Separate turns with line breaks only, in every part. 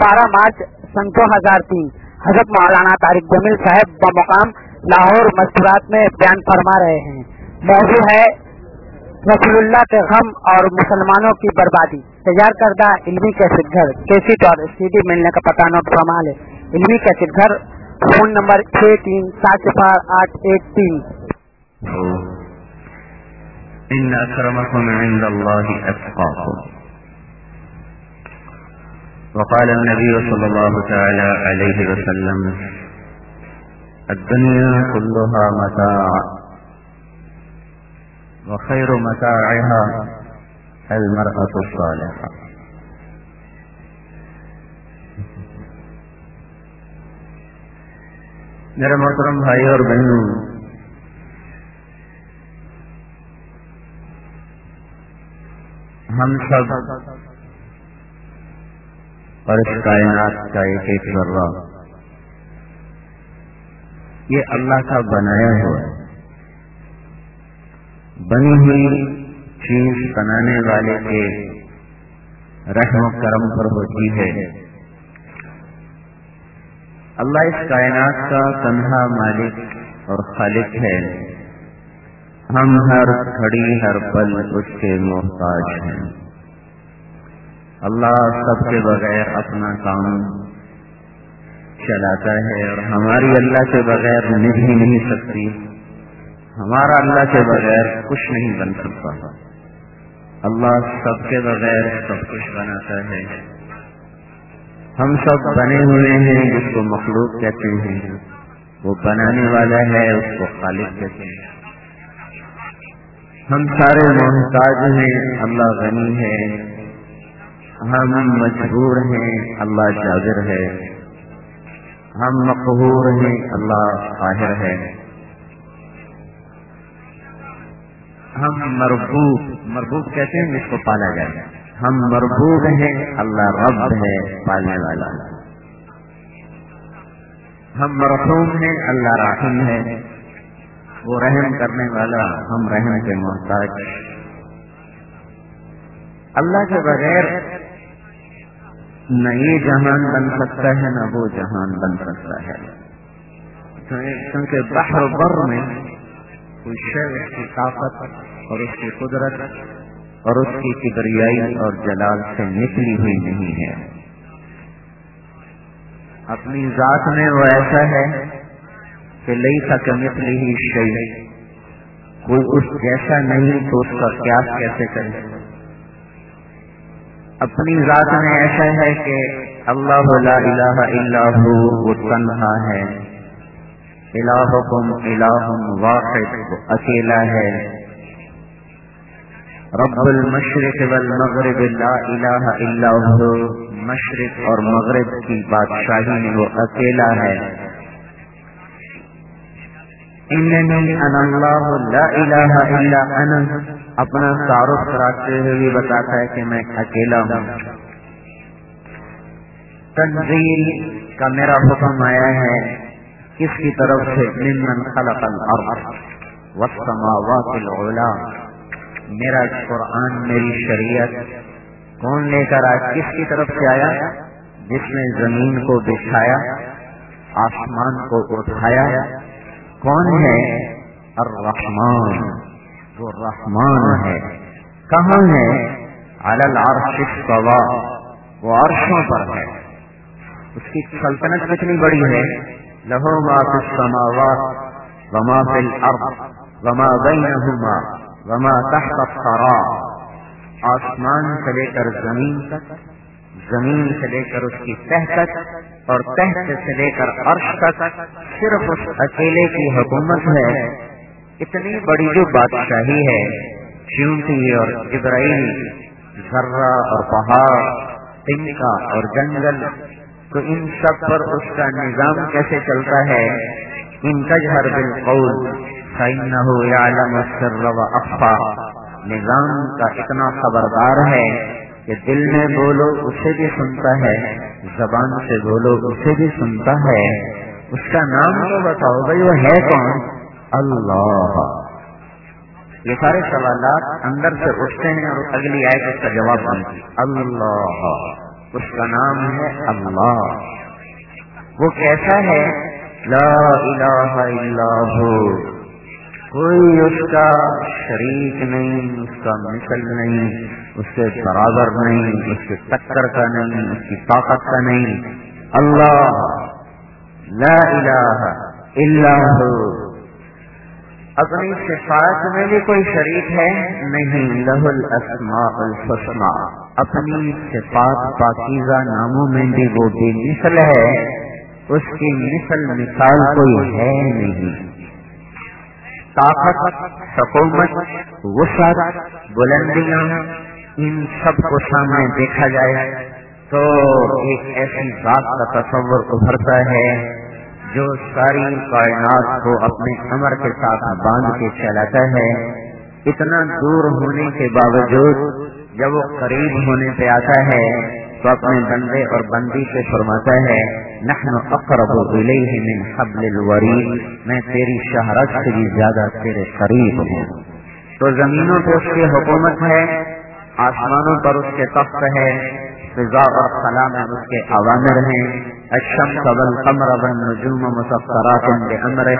بارہ مارچ سن دو ہزار تین۔ حضرت مولانا طارق جمیل صاحب بمقام لاہور مستورات میں بیان فرما رہے ہیں۔ موضوع ہے رسول اللہ کے غم اور مسلمانوں کی بربادی۔ تیار کردہ علمی کیسٹ گھر کیسٹ اور سی ڈی ملنے کا پتہ نوٹ فرمال ہے۔ علمی کیسٹ گھر، فون نمبر چھ تین سات چار آٹھ ایک تین۔
إن أكرمكم عند الله أتقاكم وقال النبي صلى الله تعالى عليه وسلم، الدنيا كلها متاع وخير متاعها المرأة الصالحة. میرے محترم بھائی اور بہنوں، ہم سب اور اس کائنات کا ایک ایک ذرہ۔ یہ اللہ کا بنایا ہوا ہے۔ بنی ہوئی چیز بنانے والے کے رحم و کرم پر ہوتی ہے۔ اللہ اس کائنات کا تنہا مالک اور خالق ہے۔ ہم ہر کھڑی ہر پل اس کے محتاج ہیں۔ اللہ سب کے بغیر اپنا کام چلاتا ہے اور ہماری اللہ کے بغیر نبھ ہی نہیں سکتی۔ ہمارا اللہ کے بغیر کچھ نہیں بن سکتا۔ اللہ سب کے بغیر سب کچھ بناتا ہے۔ ہم سب بنے ہوئے ہیں جس کو مخلوق کہتے ہیں۔ وہ بنانے والا ہے، اس کو خالق کہتے ہیں۔ ہم سارے محتاج ہیں، اللہ غنی ہے۔ ہم مجبور ہیں، اللہ جاگر ہے۔ ہم مقبور ہیں، اللہ قاہر ہے۔ ہم مربوب مربوب کہتے ہیں جس کو پالا جائے۔ ہم مربوب ہیں، اللہ رب ہے، پالنے والا۔ ہم مرحوم ہیں، اللہ راحم ہے۔ وہ رحم کرنے والا، ہم رحم کے محتاج۔ اللہ کے بغیر نہ یہ جہان بن سکتا ہے، نہ وہ جہان بن سکتا ہے۔ کیونکہ بحر بر میں کوئی شہر اس کی طاقت اور اس کی قدرت اور اس کی کبریائی اور جلال سے نکلی ہوئی نہیں ہے۔ اپنی ذات میں وہ ایسا ہے کہ لئی کا کمتلی ہی شہی کوئی اس جیسا نہیں تو اس کا قیاس کیسے کرے؟ اپنی ذات میں ایسا ہے کہ اللہ لا الہ الا ہو، وہ تنہا ہے۔ الہکم الہ واحد، وہ اکیلا ہے۔ رب المشرق والمغرب لا الہ الا ہو، مشرق اور مغرب کی بادشاہی میں وہ اکیلا ہے۔ اننی انا اللہ لا الہ الا انا۔ اپنا تعارف کراتے ہوئے بھی بتاتا ہے کہ میں اکیلا ہوں۔ تنزیل کا میرا حکم آیا ہے کس کی طرف سے ممن خلق الارض والسماوات العلا۔ میرا قرآن، میری شریعت، کون لے کر آیا کس کی طرف سے آیا؟ جس نے زمین کو بچھایا، آسمان کو اٹھایا۔ کون ہے؟ الرحمن۔ وہ رحمان ہے۔ کہاں ہے؟ العرش استوا وہ عرشوں پر ہے۔ اس کی سلطنت کتنی بڑی ہے؟ لہو ما فی السماوات وما فی الارض وما بینہما وما تحت الثرا آسمان سے لے کر زمین تک، زمین سے لے کر اس کی تہ تک اور تحت سے لے کر عرش تک صرف اس اکیلے کی حکومت ہے۔ اتنی بڑی جو بادشاہی ہے چونٹی اور ابراہیم ذرہ اور پہاڑ تنکا اور جنگل، تو ان سب پر اس کا نظام کیسے چلتا ہے؟ ان تجہر بالقول، فإنه يعلم السر وأخفى۔ نظام کا اتنا خبردار ہے کہ دل میں بولو، اسے بھی سنتا ہے۔ زبان سے بولو، اسے بھی سنتا ہے۔ اس کا نام تو بتاؤ بھائی، وہ ہے کون؟ اللہ۔ یہ سارے سوالات اندر سے اٹھتے ہیں اور اگلی آئے اس کا جواب بنتی اللہ۔ اس کا نام ہے اللہ۔ وہ کیسا ہے؟ لا الہ الا ہو۔ کوئی اس کا شریک نہیں اس کا مثل نہیں اس کے برابر نہیں اس کے ٹکر کا نہیں اس کی طاقت کا نہیں۔ اللہ۔ لا الہ الا ہو۔ اپنی صفات میں بھی کوئی شریک ہے؟ نہیں لہ الاسماء الحسنى اپنی صفات پاکیزہ ناموں میں بھی وہ بے مثل ہے۔ اس کی مثل مثال کوئی ہے نہیں۔ طاقت حکومت وسعت بلندیاں، ان سب کو سامنے دیکھا جائے تو ایک ایسی ذات کا تصور ابھرتا ہے۔ جو ساری کائنات کو اپنے امر کے ساتھ باندھ کے چلاتا ہے، اتنا دور ہونے کے باوجود جب وہ قریب ہونے پہ آتا ہے، تو اپنے بندے اور بندی سے فرماتا ہے، نحن اقرب الیہ من حبل الورید، میں تیری شہرت سے بھی زیادہ تیرے قریب ہوں۔ تو زمینوں پہ اس کی حکومت ہے، آسمانوں پر اس کے تخت ہے فضا اور خلا میں اس کے عوامر ہیں. الشمس والقمر والنجوم مسخرات بامر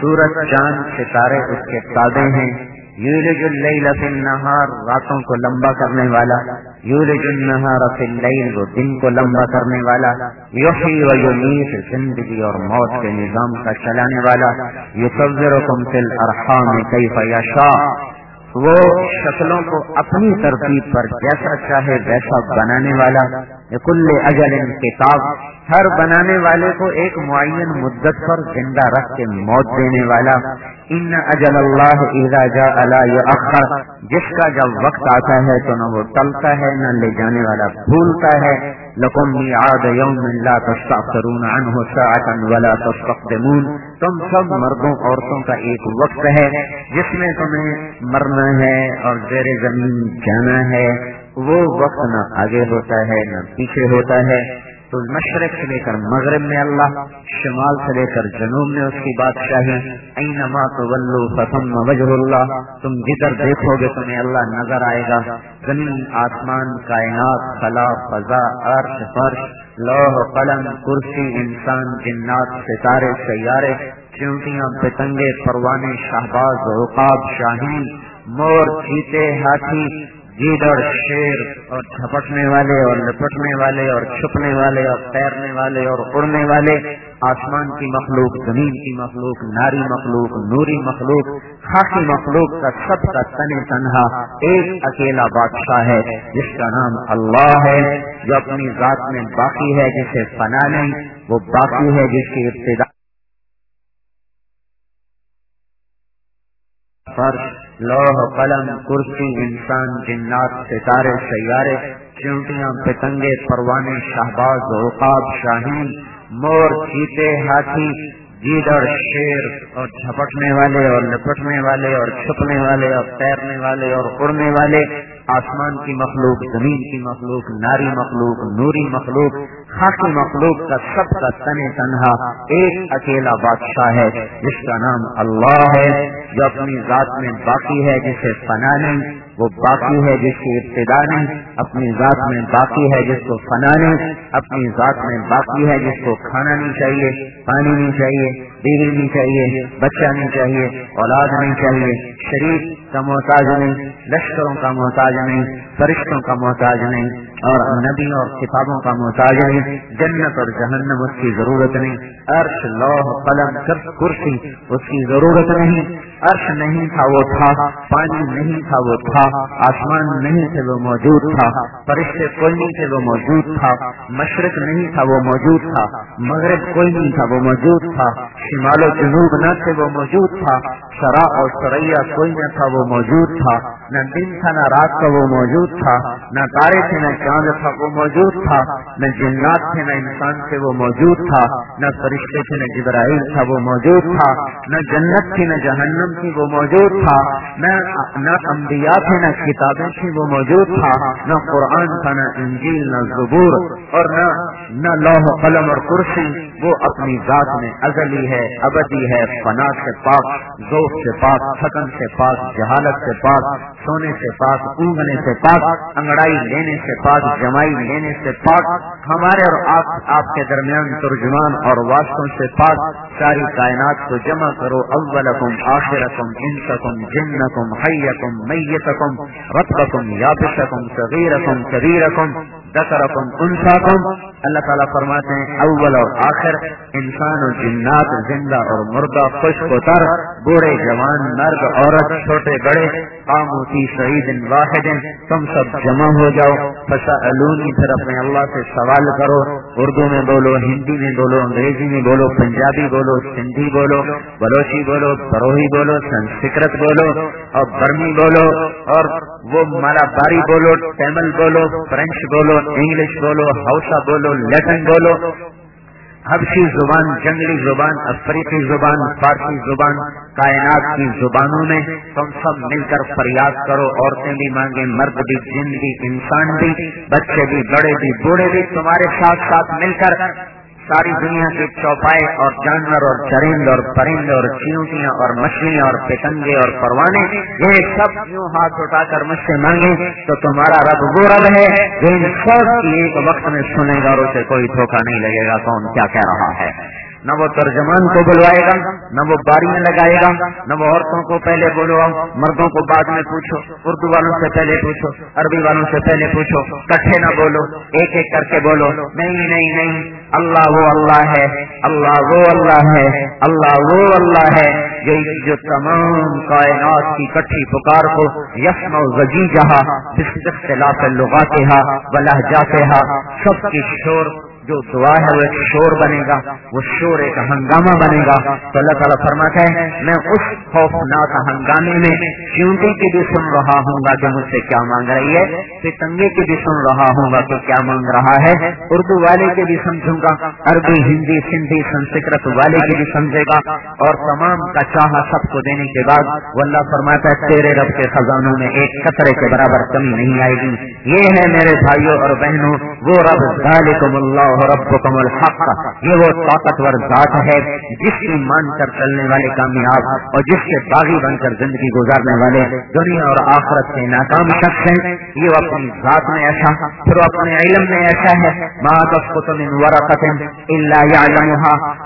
سورج، چاند، ستارے اس کے تابع ہیں. یولج اللیل فی النہار، راتوں کو لمبا کرنے والا. یولج النہار فی اللیل، وہ دن کو لمبا کرنے والا. یحیی و یمیت، زندگی اور موت کے نظام کا چلانے والا. یصورکم فی الارحام کیف یشاء. وہ شکلوں کو اپنی ترتیب پر جیسا چاہے ویسا بنانے والا کل اجل کتاب ہر بنانے والے کو ایک معین مدت پر زندہ رکھ کے موت دینے والا۔ ان اجل اللہ اذا جاء اخر جس کا جب وقت آتا ہے تو نہ وہ ٹلتا ہے، نہ لے جانے والا بھولتا ہے۔ لکم میعاد یوم لا تستغفرون عنه ساعتا ولا تستقدمون۔ تم سب مردوں عورتوں کا ایک وقت ہے، جس میں تمہیں مرنا ہے اور زیر زمین جانا ہے۔ وہ وقت نہ آگے ہوتا ہے، نہ پیچھے ہوتا ہے۔ تو مشرق سے لے کر مغرب میں اللہ، شمال سے لے کر جنوب میں اس کی بادشاہی۔ اینما تو وجہ اللہ۔ تم جدھر دیکھو گے، تمہیں اللہ نظر آئے گا۔ زمین، آسمان، کائنات، خلا، فضا، عرش، فرش لوہ قلم، کرسی، انسان، جنات، ستارے، سیارے، چونٹیاں پتنگے پروانے شہباز، عقاب، شاہین، مور، چیتے، ہاتھی گیدڑ شیر اور جھپٹنے والے اور لپٹنے والے اور چھپنے والے اور تیرنے والے اور اڑنے والے، آسمان کی مخلوق، زمین کی مخلوق، ناری مخلوق، نوری مخلوق خاصی مخلوق کا سب کا تن تنہا، ایک اکیلا بادشاہ ہے جس کا نام اللہ ہے، جو اپنی ذات میں باقی ہے، جسے فنا نہیں، وہ باقی ہے جس کی ابتدا فرش لوہ قلم، کرسی، انسان، جنات، ستارے، سیارے، چونٹیاں پتنگے پروانے شہباز اوقاب شاہین، مور، چیتے، ہاتھی گیدڑ شیر، اور جھپٹنے والے، اور لپٹنے والے، اور چھپنے والے، اور تیرنے والے، اور اڑنے والے، آسمان کی مخلوق، زمین کی مخلوق، ناری مخلوق، نوری مخلوق خاصی مخلوق کا سب کا تن تنہا ایک اکیلا بادشاہ ہے، جس کا نام اللہ ہے، جو اپنی ذات میں باقی ہے، جسے فنا نہیں، وہ باقی ہے، جس کی ابتدا نہیں، اپنی ذات میں باقی ہے، جس کو فنا نہیں، اپنی ذات میں باقی ہے، جس کو کھانا نہیں چاہیے، پانی نہیں چاہیے، بیوی نہیں چاہیے، بچہ نہیں چاہیے، اولاد نہیں چاہیے شریف کا محتاج نہیں، لشکروں کا محتاج نہیں، فرشتوں کا محتاج نہیں، اور نبی اور کتابوں کا محتاج نہیں، جنت اور جہنم اس کی ضرورت نہیں، عرش لوہ قلم کرسی اس کی ضرورت نہیں، عرش نہیں تھا وہ تھا، پانی نہیں تھا وہ تھا، آسمان نہیں تھے وہ موجود تھا، فرشتے کوئی نہیں تھے وہ موجود تھا، مشرق نہیں تھا وہ موجود تھا، مغرب کوئی نہیں تھا وہ موجود تھا، شمال و جنوب نہ تھے وہ موجود تھا سرا اور سریا کوئی نہ تھا وہ وہ موجود تھا، نہ دن تھا، نہ رات کا وہ موجود تھا، نہ تارے تھے نہ چاند تھا، وہ موجود تھا، نہ جنات تھے، نہ انسان تھے، وہ موجود تھا، نہ فرشتے تھے، نہ جبرائیل تھا، وہ موجود تھا، نہ جنت تھی، نہ جہنم تھی، وہ موجود تھا، نہ انبیاء تھے، نہ کتابیں تھیں، وہ موجود تھا، نہ قرآن تھا، نہ انجیل، نہ زبور، اور نہ نہ لوہ قلم اور کرسی وہ اپنی ذات میں ازلی ہے، ابدی ہے، فنا سے پاک، ذوق سے پاک، تھکن سے پاک، جہالت سے پاک، سونے سے پاک اونگنے سے پاک، انگڑائی لینے سے پاک، جمائی لینے سے پاک، ہمارے اور آپ آپ کے درمیان ترجمان اور واسطوں سے پاک، ساری کائنات کو جمع کرو، اولکم، آخرکم، انسکم، جنکم، حیکم، میتکم رتبکم یابسکم، صغیرکم، کبیرکم دکرکم انساکم اللہ تعالیٰ فرماتے ہیں، اول اور آخر، انسان و جنات زندہ اور مردہ خوش و تر، بوڑھے جوان، مرد، عورت، چھوٹے، بڑے آموتی شہید واحد تم سب جمع ہو جاؤ۔ فسا پھر اپنے اللہ سے سوال کرو۔ اردو میں بولو، ہندی میں بولو، انگریزی میں بولو، پنجابی بولو، سندھی بولو، بلوچی بولو بروہی بولو، سنسکرت بولو، اور برمی بولو، اور وہ مالا باری بولو ٹیمل بولو، فرینچ بولو، انگلش بولو ہاؤسا بولو، لیٹن بولو۔ حبشی زبان، جنگلی زبان، افریقی زبان، فارسی زبان، کائنات کی زبانوں میں تم سب مل کر فریاد کرو، عورتیں بھی مانگے مرد بھی، جن بھی، انسان بھی، بچے بھی، بڑے بھی، بوڑھے بھی، تمہارے ساتھ ساتھ مل کر ساری دنیا کے چوپائے اور جانور اور چرند اور پرند اور چیونٹیاں اور مچھلیاں اور پتنگے اور پروانے یہ سب یوں ہاتھ اٹھا کر مجھ سے مانگے تو تمہارا رب وہ رب ہے جو ان سب کی ایک وقت میں سنے گا اور اسے کوئی دھوکہ نہیں لگے گا کون کیا کہہ رہا ہے۔ نہ وہ ترجمان کو بلوائے گا، نہ وہ باری میں لگائے گا، نہ وہ عورتوں کو پہلے بولو، مردوں کو بعد میں پوچھو، اردو والوں سے پہلے پوچھو، عربی والوں سے پہلے پوچھو، کٹھے نہ بولو، ایک ایک کر کے بولو، نہیں نہیں نہیں، اللہ وہ اللہ ہے، اللہ وہ اللہ ہے، اللہ وہ اللہ ہے، یہی جو تمام کائنات کی کٹھی پکار کو یسم و جہاں جس اختلاف لغاتے ہا بلہ جاتے ہا سب کی شور جو دعا ہے وہ ایک شور بنے گا، وہ شور ایک ہنگامہ بنے گا۔ تو اللہ تعالیٰ فرماتا ہے میں اس خوفناک ہنگامے میں چونٹی کی بھی سن رہا ہوں گا کہ مجھ سے کیا مانگ رہی ہے؟ پتنگے کی بھی سن رہا ہوں گا کہ کیا مانگ رہا ہے؟ اردو والے کے بھی سمجھوں گا، عربی، ہندی، سندھی، سنسکرت والے کی بھی سمجھے گا۔ اور تمام کا چاہا سب کو دینے کے بعد، وہ اللہ فرماتا ہے، تیرے رب کے خزانوں میں ایک قطرے کے برابر کمی نہیں آئے گی۔ یہ ہے میرے بھائیوں اور بہنوں، وہ رب ذالکم اللہ ربکم الحق. یہ وہ طاقتور ذات ہے جس کی مان کر چلنے والے کامیاب اور جس کے باغی بن کر زندگی گزارنے والے دنیا اور آخرت سے ناکام شخص ہیں. یہ اپنی ذات میں ایسا، پھر اپنے علم میں ایسا ہے.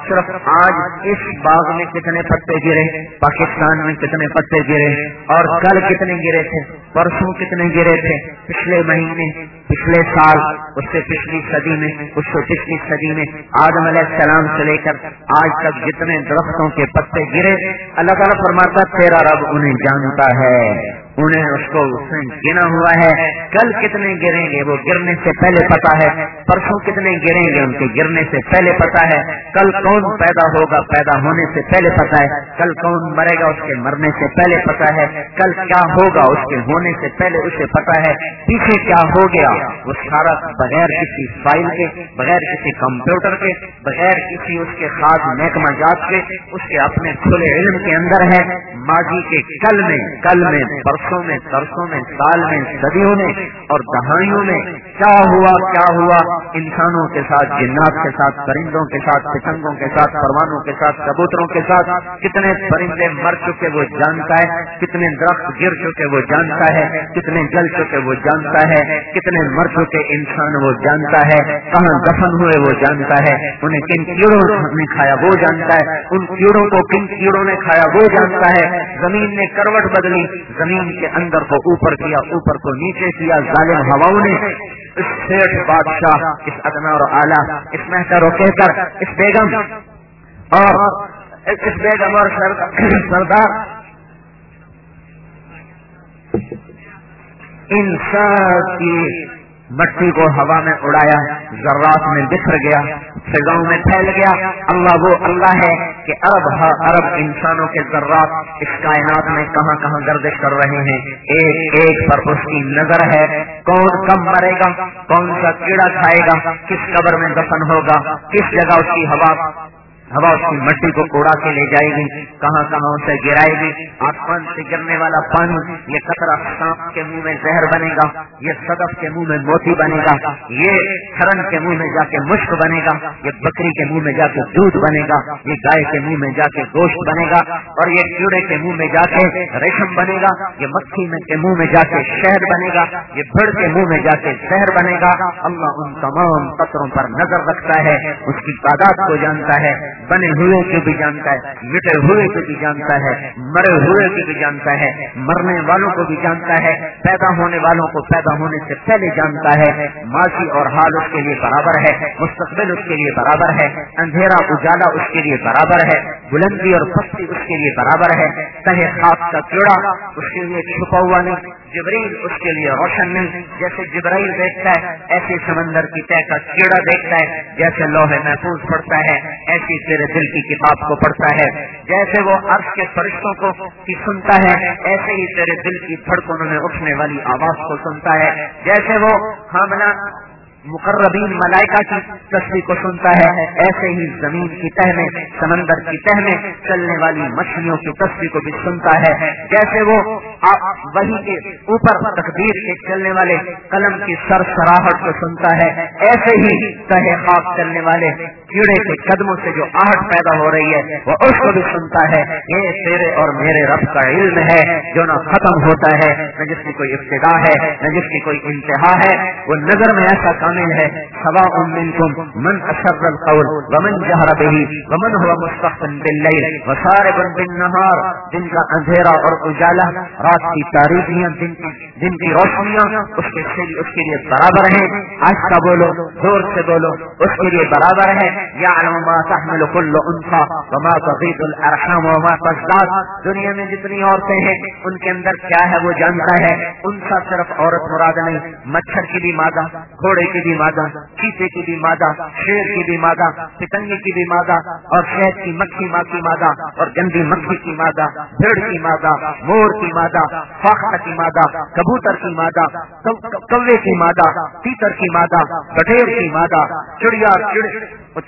صرف آج اس باغ میں کتنے پتے گرے، پاکستان میں کتنے پتے گرے، اور کل کتنے گرے تھے، پرسوں کتنے گرے تھے، پچھلے مہینے پچھلے سال، اس سے پچھلی صدی میں، اس سے پچھلی صدی میں آدم علیہ السلام سے لے کر آج تک جتنے درختوں کے پتے گرے، اللہ تعالیٰ فرماتا تیرا رب انہیں جانتا ہے۔ انہیں اس کو گنا ہوا ہے۔ کل کتنے گریں گے وہ گرنے سے پہلے پتا ہے۔ پرسوں کتنے گریں گے ان کے گرنے سے پہلے پتا ہے۔ کل کون پیدا ہوگا؟ پیدا ہونے سے پہلے پتا ہے۔ کل کون مرے گا؟ اس کے مرنے سے پہلے پتا ہے۔ کل کیا ہوگا؟ اس کے ہونے سے پہلے اسے پتا ہے۔ پیچھے کیا ہو گیا؟ وہ سارا بغیر کسی فائل کے، بغیر کسی کمپیوٹر کے، بغیر کسی اس کے خاص محکمہ جات کے، اس کے اپنے کھلے علم کے اندر ہے۔ ماضی کے کل میں کل میں، پرسوں برسوں میں، ترسوں میں، سال میں، صدیوں میں اور دہائیوں میں۔ کیا ہوا کیا ہوا؟ انسانوں کے ساتھ، جنات کے ساتھ، پرندوں کے ساتھ، پتنگوں کے ساتھ پروانوں کے ساتھ، کبوتروں کے ساتھ۔ کتنے پرندے مر چکے وہ جانتا ہے، کتنے درخت گر چکے وہ جانتا ہے، کتنے جل چکے وہ جانتا ہے، کتنے مر چکے انسان وہ جانتا ہے، کہاں دفن ہوئے وہ جانتا ہے۔ انہیں کن کیڑوں نے کھایا وہ جانتا ہے، ان کیڑوں کو کن کیڑوں نے کھایا وہ جانتا ہے۔ زمین نے کروٹ بدلی، زمین کے اندر کو اوپر کیا، اوپر کو نیچے کیا، ظالم ہواؤں نے۔ اس شیخ بادشاہ، اس ادنا اور اعلیٰ، اس محتر و کہہ کر اس بیگم۔ اور اس بیگم اور سردار۔ ان سب کی مٹی کو ہوا میں اڑایا، ذرات میں بکھر گیا فضاؤں میں پھیل گیا۔ اللہ وہ اللہ ہے کہ ارب ارب انسانوں کے ذرات اس کائنات میں کہاں کہاں گردش کر رہے ہیں۔ ایک ایک پر اس کی نظر ہے، کون کم مرے گا، کون سا کیڑا کھائے گا، کس قبر میں دفن ہوگا، کس جگہ اس کی ہوا ہوا اس کی مٹی کو اڑا کے لے جائے گی، کہاں کہاں اسے گرائے گی؟ آسمان سے گرنے والا پانی، یہ قطرہ سانپ کے منہ میں زہر بنے گا، یہ صدف کے منہ میں موتی بنے گا، یہ کھرن کے منہ میں جا کے مشک بنے گا، یہ بکری کے منہ میں جا کے دودھ بنے گا، یہ گائے کے منہ میں جا کے گوشت بنے گا، اور یہ کیڑے کے منہ میں جا کے ریشم بنے گا، یہ مکھی میں کے منہ میں جا کے شہد بنے گا، یہ بڑ کے منہ میں جا کے شہر بنے گا۔ اللہ ان تمام قطروں پر نظر رکھتا ہے، اس کی تعداد کو جانتا ہے۔ بنے ہوئے کو بھی جانتا ہے، مٹے ہوئے کو بھی جانتا ہے، مرے ہوئے کو بھی جانتا ہے، مرنے والوں کو بھی جانتا ہے، پیدا ہونے والوں کو پیدا ہونے سے پہلے جانتا ہے۔ ماضی اور حال اس کے لیے برابر ہے، مستقبل اس کے لیے برابر ہے، اندھیرا، اجالا اس کے لیے برابر ہے، بلندی اور پستی اس کے لیے برابر ہے۔ تہ خاص کا کیڑا اس کے لیے چھپا ہوا نہیں۔ جبریل اس کے لیے روشن مل جیسے جبرائیل دیکھتا ہے ایسے سمندر کی طے کا کیڑا دیکھتا ہے، جیسے لوہے محفوظ پڑتا ہے، ایسی تیرے دل کی کتاب کو پڑھتا ہے، جیسے وہ عرض کے فرشتوں کو کی سنتا ہے، ایسے ہی تیرے دل کی دھڑکنوں میں اٹھنے والی آواز کو سنتا ہے، جیسے وہ حاملہ مقربین ملائکہ کی تصویر کو سنتا ہے، ایسے ہی زمین کی تہ میں سمندر کی تہ میں چلنے والی مچھلیوں کی تصویر کو بھی سنتا ہے۔ جیسے وہ وہی کے اوپر تقدیر کے چلنے والے قلم کی سر سراہٹ کو سنتا ہے، ایسے ہی تہ خواب چلنے والے کیڑے کے قدموں سے جو آہٹ پیدا ہو رہی ہے، وہ اس کو بھی سنتا ہے یہ تیرے اور میرے رب کا علم ہے، جو نہ ختم ہوتا ہے، نہ جس کی کوئی ابتدا ہے، نہ جس کی کوئی انتہا ہے۔ وہ نظر میں ایسا کامل ہے سوا منکم من اشر القول ومن جہر به ومن هو مستقبل باللیل وسارب بالنهار دن کا اندھیرا اور اجالا، رات کی تاریخیاں، دن کی دن کی روشنیاں، اس کے اس کے لیے برابر ہیں۔ آج کا بولو، زور سے بولو، اس کے لیے برابر ہے يعلم ما تحمل كل انثى وما تغيض الارحام وما تزداد۔ دنیا میں جتنی عورتیں ہیں، ان کے اندر کیا ہے؟ وہ جانتا ہے۔ ان کا صرف عورت مراد نہیں، مچھر کی بھی مادہ، گھوڑے کی بھی مادہ چیتے کی بھی مادہ، شیر کی بھی مادہ، پتنگے کی بھی مادہ، اور شہد کی مکھی ماں کی مادہ، اور گندی مکھی کی مادہ، بھیڑ کی مادہ، مور کی مادہ فاخر کی مادہ، کبوتر کی مادہ کوے کی مادہ، تیتر کی مادہ، بٹیر کی مادہ، چڑیا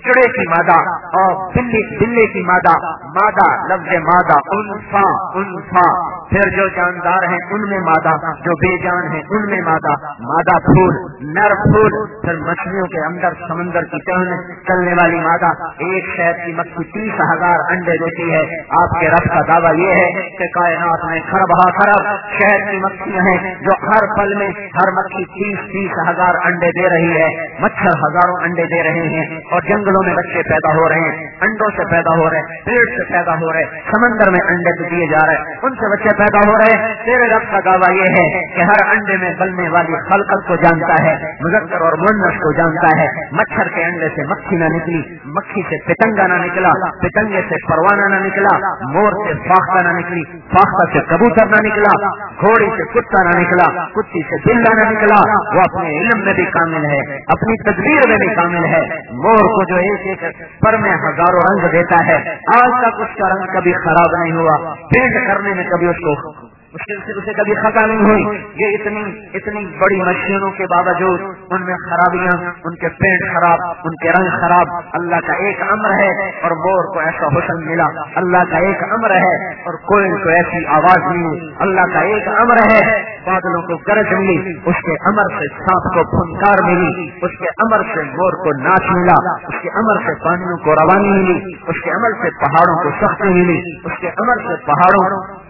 چڑے کی مادہ اور بلی بلے کی مادہ مادہ، لفظ مادہ انفا انفا پھر جو جاندار ہیں ان میں مادہ، جو بے جان ہیں ان میں مادہ۔ مادہ پھول، نر پھول۔ پھر مچھلیوں کے اندر سمندر کی چلنے چلنے والی مادہ۔ ایک شہر کی مچھلی تیس ہزار انڈے دیتی ہے۔ آپ کے رب کا دعویٰ یہ ہے کہ کائنات میں خرب ہا خرب شہر کی مچھلیاں ہیں، جو ہر پل میں ہر مچھلی تیس تیس ہزار انڈے دے رہی ہے۔ مچھر ہزاروں انڈے دے رہے ہیں اور جنگلوں میں بچے پیدا ہو رہے ہیں، انڈوں سے پیدا ہو رہے ہیں پیڑ سے پیدا ہو رہے ہیں، سمندر میں انڈے دیے جا رہے ہیں، ان سے بچے پیدا ہو رہے ہیں۔ تیرے رب کا دعویٰ یہ ہے کہ ہر انڈے میں بلنے والی خلقت کو جانتا ہے مظفر اور منس کو جانتا ہے۔ مچھر کے انڈے سے مکھی نہ نکلی، مکھی سے پتنگا نہ نکلا، پتنگے سے پروانہ نہ نکلا، مور سے فاختہ نہ نکلی، فاختہ سے کبوتر نہ نکلا، گھوڑی سے کتا نہ نکلا، کتی سے بلا نہ نکلا۔ وہ اپنے علم میں بھی کامل ہے، اپنی تدبیر میں بھی کامل ہے۔ مور کو جو ایک ایک پر میں ہزاروں رنگ دیتا ہے۔ آج تک اس کا رنگ کبھی خراب نہیں ہوا۔ پینٹ کرنے میں کبھی اس کو اسے کبھی خطا نہیں ہوئی۔ یہ اتنی اتنی بڑی مشینوں کے باوجود ان میں خرابیاں، ان کے پیٹ خراب، ان کے رنگ خراب۔ اللہ کا ایک امر ہے اور مور کو ایسا حسن ملا۔ اللہ کا ایک امر ہے اور کوئی کو ایسی آواز ملی۔ اللہ کا ایک امر ہے۔ بادلوں کو گرج ملی۔ اس کے امر سے سانپ کو پھنکار ملی۔ اس کے امر سے مور کو ناچ ملا۔ اس کے امر سے پانیوں کو روانی ملی۔ اس کے امر سے پہاڑوں کو سختی ملی۔ اس کے امر سے پہاڑوں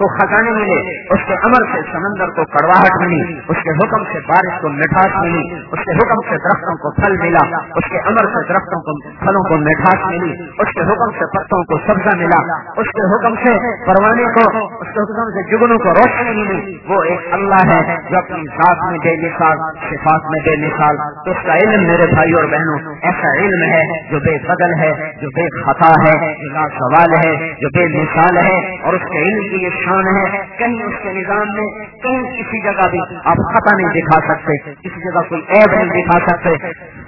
کو خزانے ملے، اس کے امر سے سمندر کو کڑواہٹ ملی، اس کے حکم سے بارش کو مٹھاس ملی، اس کے حکم سے درختوں کو پھل ملا، اس کے امر سے درختوں کو پھلوں کو مٹھاس ملی، اس کے حکم سے پتوں کو سبزہ ملا، اس کے حکم سے پروانے کو، اس کے حکم سے جگنوں کو روشنی ملی۔ وہ ایک اللہ ہے جو اپنی ذات میں بے مثال، صفات میں بے مثال۔ اس کا علم میرے بھائی اور بہنوں، ایسا علم ہے جو بے بدل ہے، جو بے خطا ہے، جو سوال ہے، جو بے مثال ہے، اور اس کے علم کی یہ شان ہے، کہیں اس کے نظام میں، کہیں کسی جگہ بھی آپ خطا نہیں دکھا سکتے، کسی جگہ کوئی عیب نہیں دکھا سکتے۔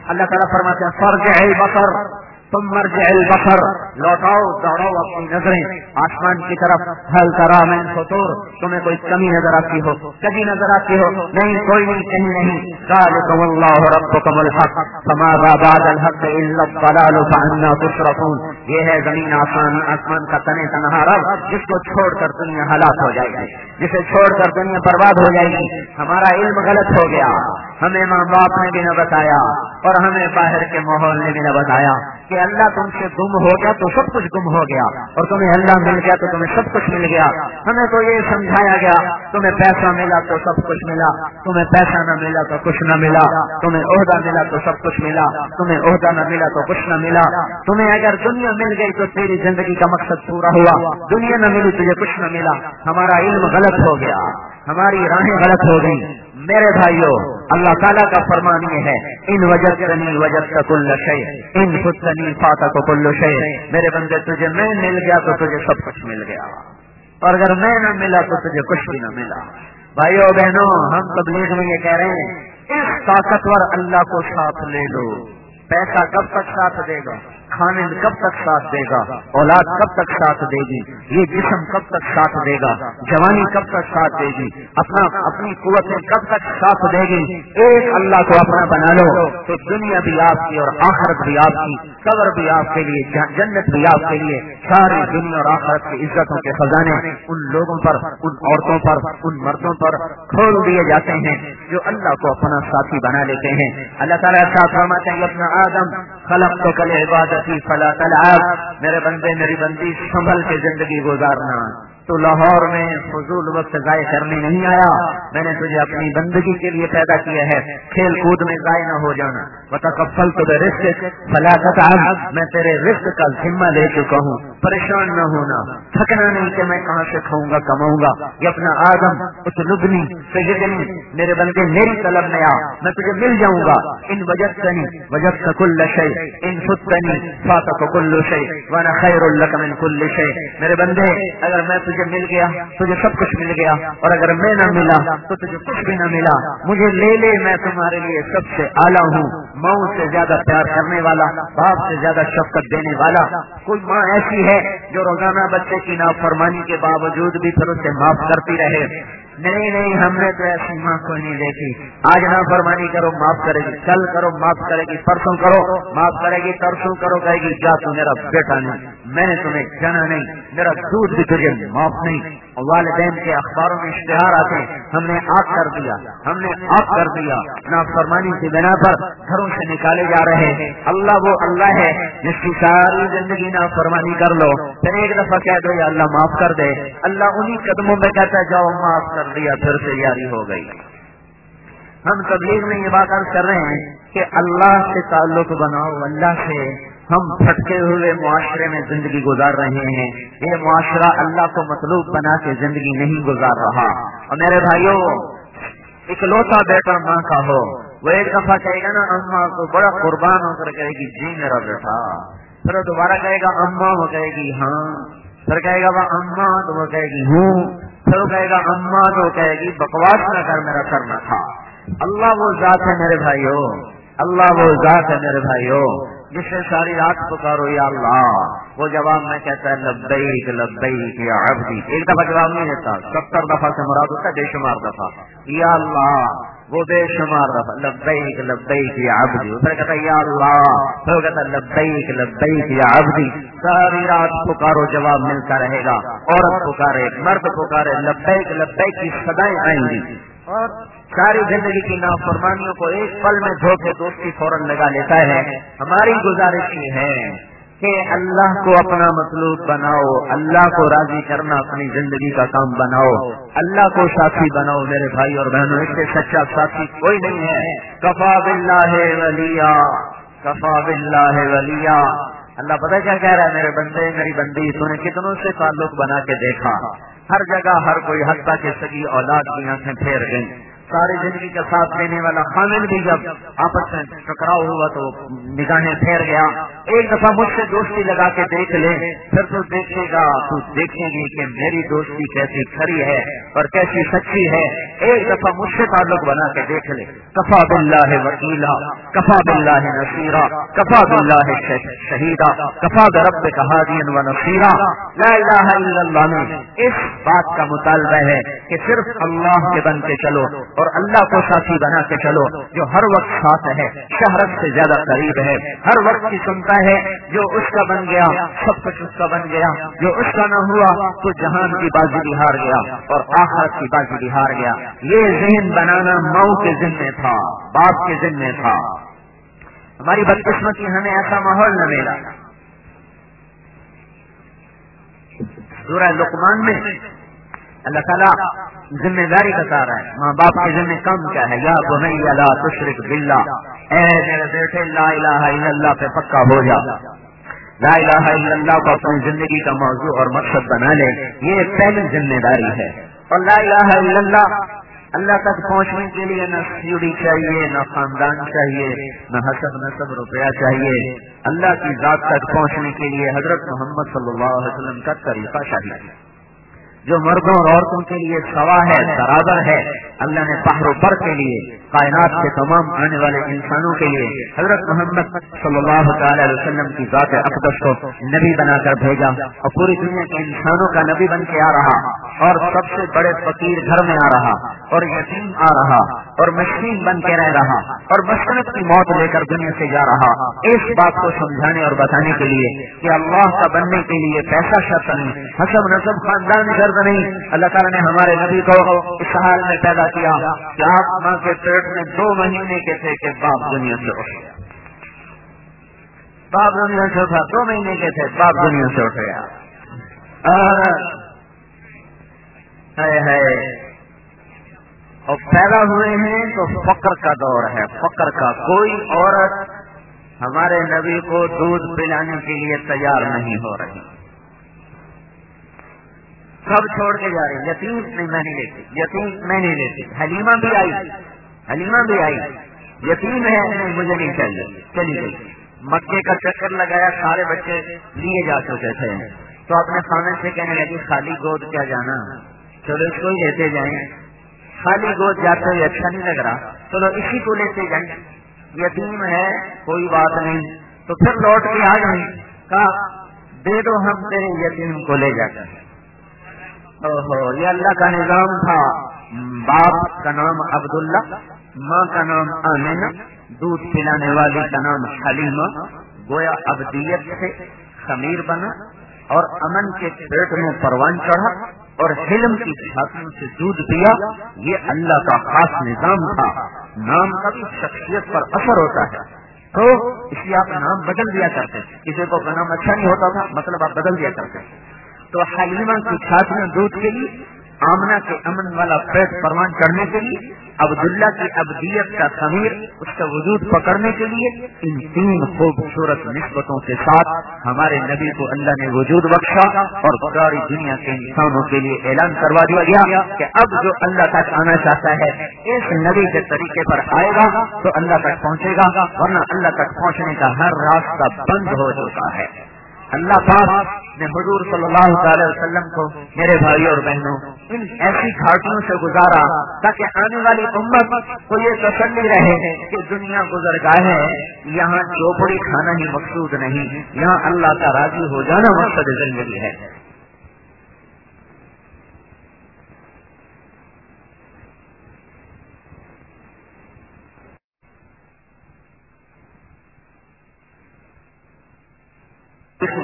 اللہ تعالیٰ فرماتے ہیں فرض ہے بسر تم مرج البصر لوٹاؤ، دوڑاؤ اپنی نظریں۔ آسمان کی طرف ہل کرا میں فطور تمہیں کوئی کمی نظر آتی ہو، کبھی نظر آتی ہو۔ نہیں، کوئی نہیں، کہیں نہیں۔ ذالکم اللہ ربکم الحق، فما بعد الحق الا الضلال فانا تصرفون یہ ہے زمین، آسمان آسمان کا تنے تنہا رب، جس کو چھوڑ کر دنیا ہلاک ہو جائے گی، جسے چھوڑ کر دنیا برباد ہو جائے گی۔ ہمارا علم غلط ہو گیا، ہمیں ماں باپ نے بھی نہ بتایا اور ہمیں باہر کے ماحول نے بھی نہ بتایا۔ کہ اللہ تم سے گم ہو گیا تو سب کچھ گم ہو گیا اور تمہیں اللہ مل گیا تو تمہیں سب کچھ مل گیا۔ ہمیں تو یہ سمجھایا گیا، تمہیں پیسہ ملا تو سب کچھ ملا۔ تمہیں پیسہ نہ ملا تو کچھ نہ ملا۔ تمہیں عہدہ ملا تو سب کچھ ملا۔ تمہیں عہدہ نہ ملا تو کچھ نہ ملا۔ تمہیں اگر دنیا مل گئی تو تیری زندگی کا مقصد پورا ہوا۔ دنیا نہ ملی تجھے کچھ نہ ملا۔ ہمارا علم غلط ہو گیا۔ ہماری راہیں غلط ہو گئی میرے بھائیوں اللہ تعالیٰ کا فرمان یہ ہے، ان وجہ وجہ کا کل شے ان فتنی فاطا کو کل شے میرے بندے، تجھے میں مل گیا تو تجھے سب کچھ مل گیا۔ اور اگر میں نہ ملا تو تجھے کچھ بھی نہ ملا۔ بھائیوں بہنوں، ہم تبلیغ میں یہ کہہ رہے ہیں، اس طاقتور اللہ کو ساتھ لے لو۔ پیسہ کب تک ساتھ دے گا؟ کھانے کب تک ساتھ دے گا؟ اولاد کب تک ساتھ دے گی؟ یہ جسم کب تک ساتھ دے گا؟ جوانی کب تک ساتھ دے گی؟ اپنا اپنی قوتیں کب تک ساتھ دے گی؟ ایک اللہ کو اپنا بنا لو تو دنیا بھی آپ کی اور آخرت بھی آپ کی، قبر بھی آپ کے لیے جنت بھی آپ کے لیے، ساری دنیا اور آخرت کی عزتوں کے خزانے ان لوگوں پر، ان عورتوں پر، ان مردوں پر کھول دیے جاتے ہیں جو اللہ کو اپنا ساتھی بنا لیتے ہیں۔ اللہ تعالیٰ فرماتے ہیں اپنا آدم خلق تو کل عبادت فلا تلعب. میرے بندے میری بندی سنبھل کے زندگی گزارنا. تو لاہور میں فضول وقت ضائع کرنے نہیں آیا۔ میں نے تجھے اپنی بندگی کے لیے پیدا کیا ہے۔ کھیل کود میں ضائع نہ ہو جانا۔ بتا تو رسک فلاقت میں تیرے رسک کا ذمہ لے چکا ہوں پریشان نہ ہونا۔ تھکنا نہیں کہ میں کہاں سے کھاؤں گا، کماؤں گا۔ یہ اپنا آدم، اس لبنی سجدنی میرے بندے میری طلب میں آ، میں تجھے مل جاؤں گا۔ ان وجہ نہیں وجہ کل شے ان فتنی فاتح کل شے ورنہ خیر اللہ من کل شے میرے بندے، اگر میں تجھے مل گیا، تجھے سب کچھ مل گیا۔ اور اگر میں نہ ملا، تو تجھے کچھ بھی نہ ملا۔ مجھے لے لے، میں تمہارے لیے سب سے اعلیٰ ہوں۔ ماں سے زیادہ پیار کرنے والا، باپ سے زیادہ شفقت دینے والا۔ کوئی ماں ایسی ہے جو روزانہ بچے کی نافرمانی کے باوجود بھی پھر اسے معاف کرتی رہے۔ نہیں نہیں، ہم نے تو ایسی ماں کو نہیں دیکھی۔ آج نہ فرمانی کرو، معاف کرے گی۔ کل کرو، معاف کرے گی۔ پرسوں کرو، معاف کرے گی۔ ترسوں کرو، کہے گی کیا تو میرا بیٹا نہیں، میں نے تمہیں جانا نہیں، میرا دودھ بھی تجھے معاف نہیں۔ والدین کے اخباروں میں اشتہار آتے ہم نے آگ کر دیا۔ ہم نے آگ کر دیا۔ نہ فرمانی کی بنا پر گھروں سے نکالے جا رہے ہیں۔ اللہ وہ اللہ ہے جس کی ساری زندگی نہ فرمانی کر لو۔ پھر ایک دفعہ کہہ دو، یا اللہ معاف کر دے۔ اللہ انہی قدموں میں کہتا جاؤ معاف کر دیا، پھر تیاری ہو گئی۔ ہم تبلیغ میں یہ بات کر رہے ہیں کہ اللہ سے تعلق بناؤ، اللہ سے ہم پھٹکے ہوئے معاشرے میں زندگی گزار رہے ہیں۔ یہ معاشرہ اللہ کو مطلوب بنا کے زندگی نہیں گزار رہا۔ اور میرے بھائیوں اکلوتا بیٹا ماں کا ہو۔ وہ ایک دفعہ کہے گا نا اما کو بڑا قربان ہو کر کہے گی جی میرا بیٹا۔ پھر دوبارہ کہے گا اما وہ کہے گی ہاں۔ پھر کہے گا، وہ اما تو وہ کہے گی، ہوں۔ پھر وہ کہے گا اما تو کہے گی، بکواس نہ کر، میرا کرنا تھا۔ اللہ وہ ذات ہے میرے بھائیوں۔ اللہ وہ ذات ہے میرے بھائیوں۔ جس سے ساری رات پکارو یا اللہ، وہ جواب میں کہتا ہے، لبیک لبیک یا عبدی۔ ایک دفعہ جواب نہیں دیتا، ستر دفعہ سے مراد ہوتا ہے، بے شمار دفعہ۔ یا اللہ، وہ بے شمار دفعہ، لبیک لبیک یا عبدی۔ پھر کہتا ہے، یا اللہ۔ پھر کہتا ہے، لبیک لبیک یا عبدی۔ ساری رات پکارو، جواب ملتا رہے گا۔ عورت پکارے، مرد پکارے، لبیک لبیک کی سدائیں آئیں گی۔ اور ساری زندگی کی نافرمانیوں کو ایک پل میں دھو کے دوستی فوراً لگا لیتا ہے۔ ہماری گزارش یہ ہے کہ اللہ کو اپنا مطلوب بناؤ، اللہ کو راضی کرنا اپنی زندگی کا کام بناؤ۔ اللہ کو ساتھی بناؤ میرے بھائی اور بہنوں، اس سے سچا ساتھی کوئی نہیں ہے۔ کفا بلّہ ولیہ کفا بلّہ ولیہ اللہ پتہ کیا کہہ رہا ہے میرے بندے، میری بندی، تو نے کتنوں سے تعلق بنا کے دیکھا۔ ہر جگہ ہر کوئی حتیٰ کے سگی اولاد کی آنکھیں پھیر گئی ساری زندگی کا ساتھ دینے والا خامن بھی جب آپس میں ٹکراؤ ہوا تو نگاہیں پھیر گیا۔ ایک دفعہ مجھ سے دوستی لگا کے دیکھ لے۔ پھر تو دیکھے گا، تو دیکھیں گی کہ میری دوستی کیسی کھری ہے اور کیسی سچی ہے۔ ایک دفعہ مجھ سے تعلق بنا کے دیکھ لے۔ کفا بلّہ وکیلا، کفا بلّہ نصیرہ کفا بلّہ شہیدا، کفا رب کہا دین و نصیرہ لا الہ الا اللہ میں اس بات کا مطالبہ ہے کہ صرف اللہ کے بن کے چلو۔ اور اللہ کو ساتھی بنا کے چلو، جو ہر وقت ساتھ ہے شہرت سے زیادہ قریب ہے ہر وقت کی سنتا ہے، جو اس کا بن گیا، سب کچھ اس کا بن گیا، جو اس کا نہ ہوا تو جہان کی بازی بھی ہار گیا اور آخرت کی بازی بھی ہار گیا۔ یہ ذہن بنانا مئو کے ذمے تھا، باپ کے ذمے تھا۔ ہماری بدقسمتی ہمیں ایسا ماحول نہ ملا۔ سورہ لقمان میں اللہ تعالیٰ ذمہ داری بتا رہا ہے۔ ماں باپ کے ذمہ کم کیا ہے۔ یا بنیا لا تشرک باللہ۔ اے میرے بیٹے، لا الہ الا اللہ پہ پکا ہو جا۔ لا الہ الا اللہ کو اپنی زندگی کا موضوع اور مقصد بنا لے۔ یہ پہلی ذمہ داری ہے۔ اور لا الہ الا اللہ اللہ تک پہنچنے کے لیے نہ سیڑھی چاہیے، نہ خاندان چاہیے، نہ حسب نصب روپیہ چاہیے۔ اللہ کی ذات تک پہنچنے کے لیے حضرت محمد صلی اللہ علیہ وسلم کا طریقہ چاہیے جو مردوں اور عورتوں کے لیے سوا ہے برابر ہے، اللہ نے پہرو پر کے لیے کائنات کے تمام آنے والے انسانوں کے لیے حضرت محمد صلی اللہ تعالی علیہ وسلم کی ذات اقدس کو نبی بنا کر بھیجا اور پوری دنیا کے انسانوں کا نبی بن کے آ رہا اور سب سے بڑے فقیر گھر میں آ رہا اور یتیم آ رہا اور مشین بن کے رہ رہا اور مسرت کی موت لے کر دنیا سے جا رہا اس بات کو سمجھانے اور بتانے کے لیے کہ اللہ کا بننے کے لیے پیسہ شرط نہیں، حسب نصب خاندان درد نہیں۔ اللہ تعالیٰ نے ہمارے نبی کو اس حال میں پیدا کیا کہ آپ ماں کے پیٹ میں دو مہینے کے تھے کہ باپ دنیا سے اٹھ گیا۔ باپ دنیا سے اٹھا، دو مہینے کے تھے، باپ دنیا سے اٹھ گیا۔ اور پیدا ہوئے ہیں تو فقر کا دور ہے، فقر کا۔ کوئی عورت ہمارے نبی کو دودھ پلانے کے لیے تیار نہیں ہو رہی۔ سب چھوڑ کے جا رہے یتیم نہیں، میں نہیں لیتی، یتیم میں نہیں لیتی۔ حلیمہ بھی آئی۔ حلیمہ بھی آئی۔ یتیم ہے مجھے نہیں چاہیے۔ چلی گئی۔ مکے کا چکر لگایا سارے بچے لیے جا چکے تھے۔ تو اپنے خانے سے کہنے لگی خالی گود کیا جانا؟ چلو اس کو ہی لیتے جائیں۔ خالی گود جاتے ہوئے اچھا نہیں لگ رہا۔ چلو اسی کو لیتے جائیں۔ یتیم ہے کوئی بات نہیں۔ تو پھر لوٹ کے آ گئی کہا، دے دو ہم تیرے یتیم کو لے جا۔ کر یہ اللہ کا نظام تھا۔ باپ کا نام عبداللہ۔ ماں کا نام آمینا دودھ پلانے والی کا نام حلیمہ گویا ابدیت سے خمیر بنا اور امن کے پیٹ میں پروان چڑھا اور حلم کی چھاتیوں سے دودھ پیا، یہ اللہ کا خاص نظام تھا۔ نام کا بھی شخصیت پر اثر ہوتا ہے۔ تو اس لیے آپ نام بدل دیا کرتے کسی کو نام اچھا نہیں ہوتا تھا مطلب آپ بدل دیا کرتے تو حلیمہ کی چھاتیاں دودھ کے لیے آمنا کے امن والا پیٹ پروان چڑھنے کے لیے عبداللہ کی ابدیت کا خمیر اس کا وجود پکڑنے کے لیے ان تین خوبصورت نسبتوں کے ساتھ ہمارے نبی کو اللہ نے وجود بخشا اور ساری دنیا کے انسانوں کے لیے اعلان کروا دیا گیا کہ اب جو اللہ تک آنا چاہتا ہے، اس نبی کے طریقے پر آئے گا تو اللہ تک پہنچے گا، ورنہ اللہ تک پہنچنے کا ہر راستہ بند ہو چکا ہے۔ اللہ پاک نے حضور صلی اللہ تعالی وسلم کو میرے بھائی اور بہنوں، ان ایسی گھاٹوں سے گزارا تاکہ آنے والی امت کو یہ تسلی رہے کہ دنیا گزر گاہ ہے، یہاں چوپڑی کھانا ہی مقصود نہیں، یہاں اللہ کا راضی ہو جانا مقصد زندگی ہے۔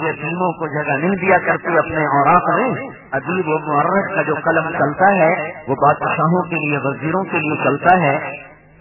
یتیموں کو جگہ نہیں دیا کرتی اپنے اوراق میں۔ عجیب و معرت کا جو قلم چلتا ہے، وہ بادشاہوں کے لیے، وزیروں کے لیے چلتا ہے۔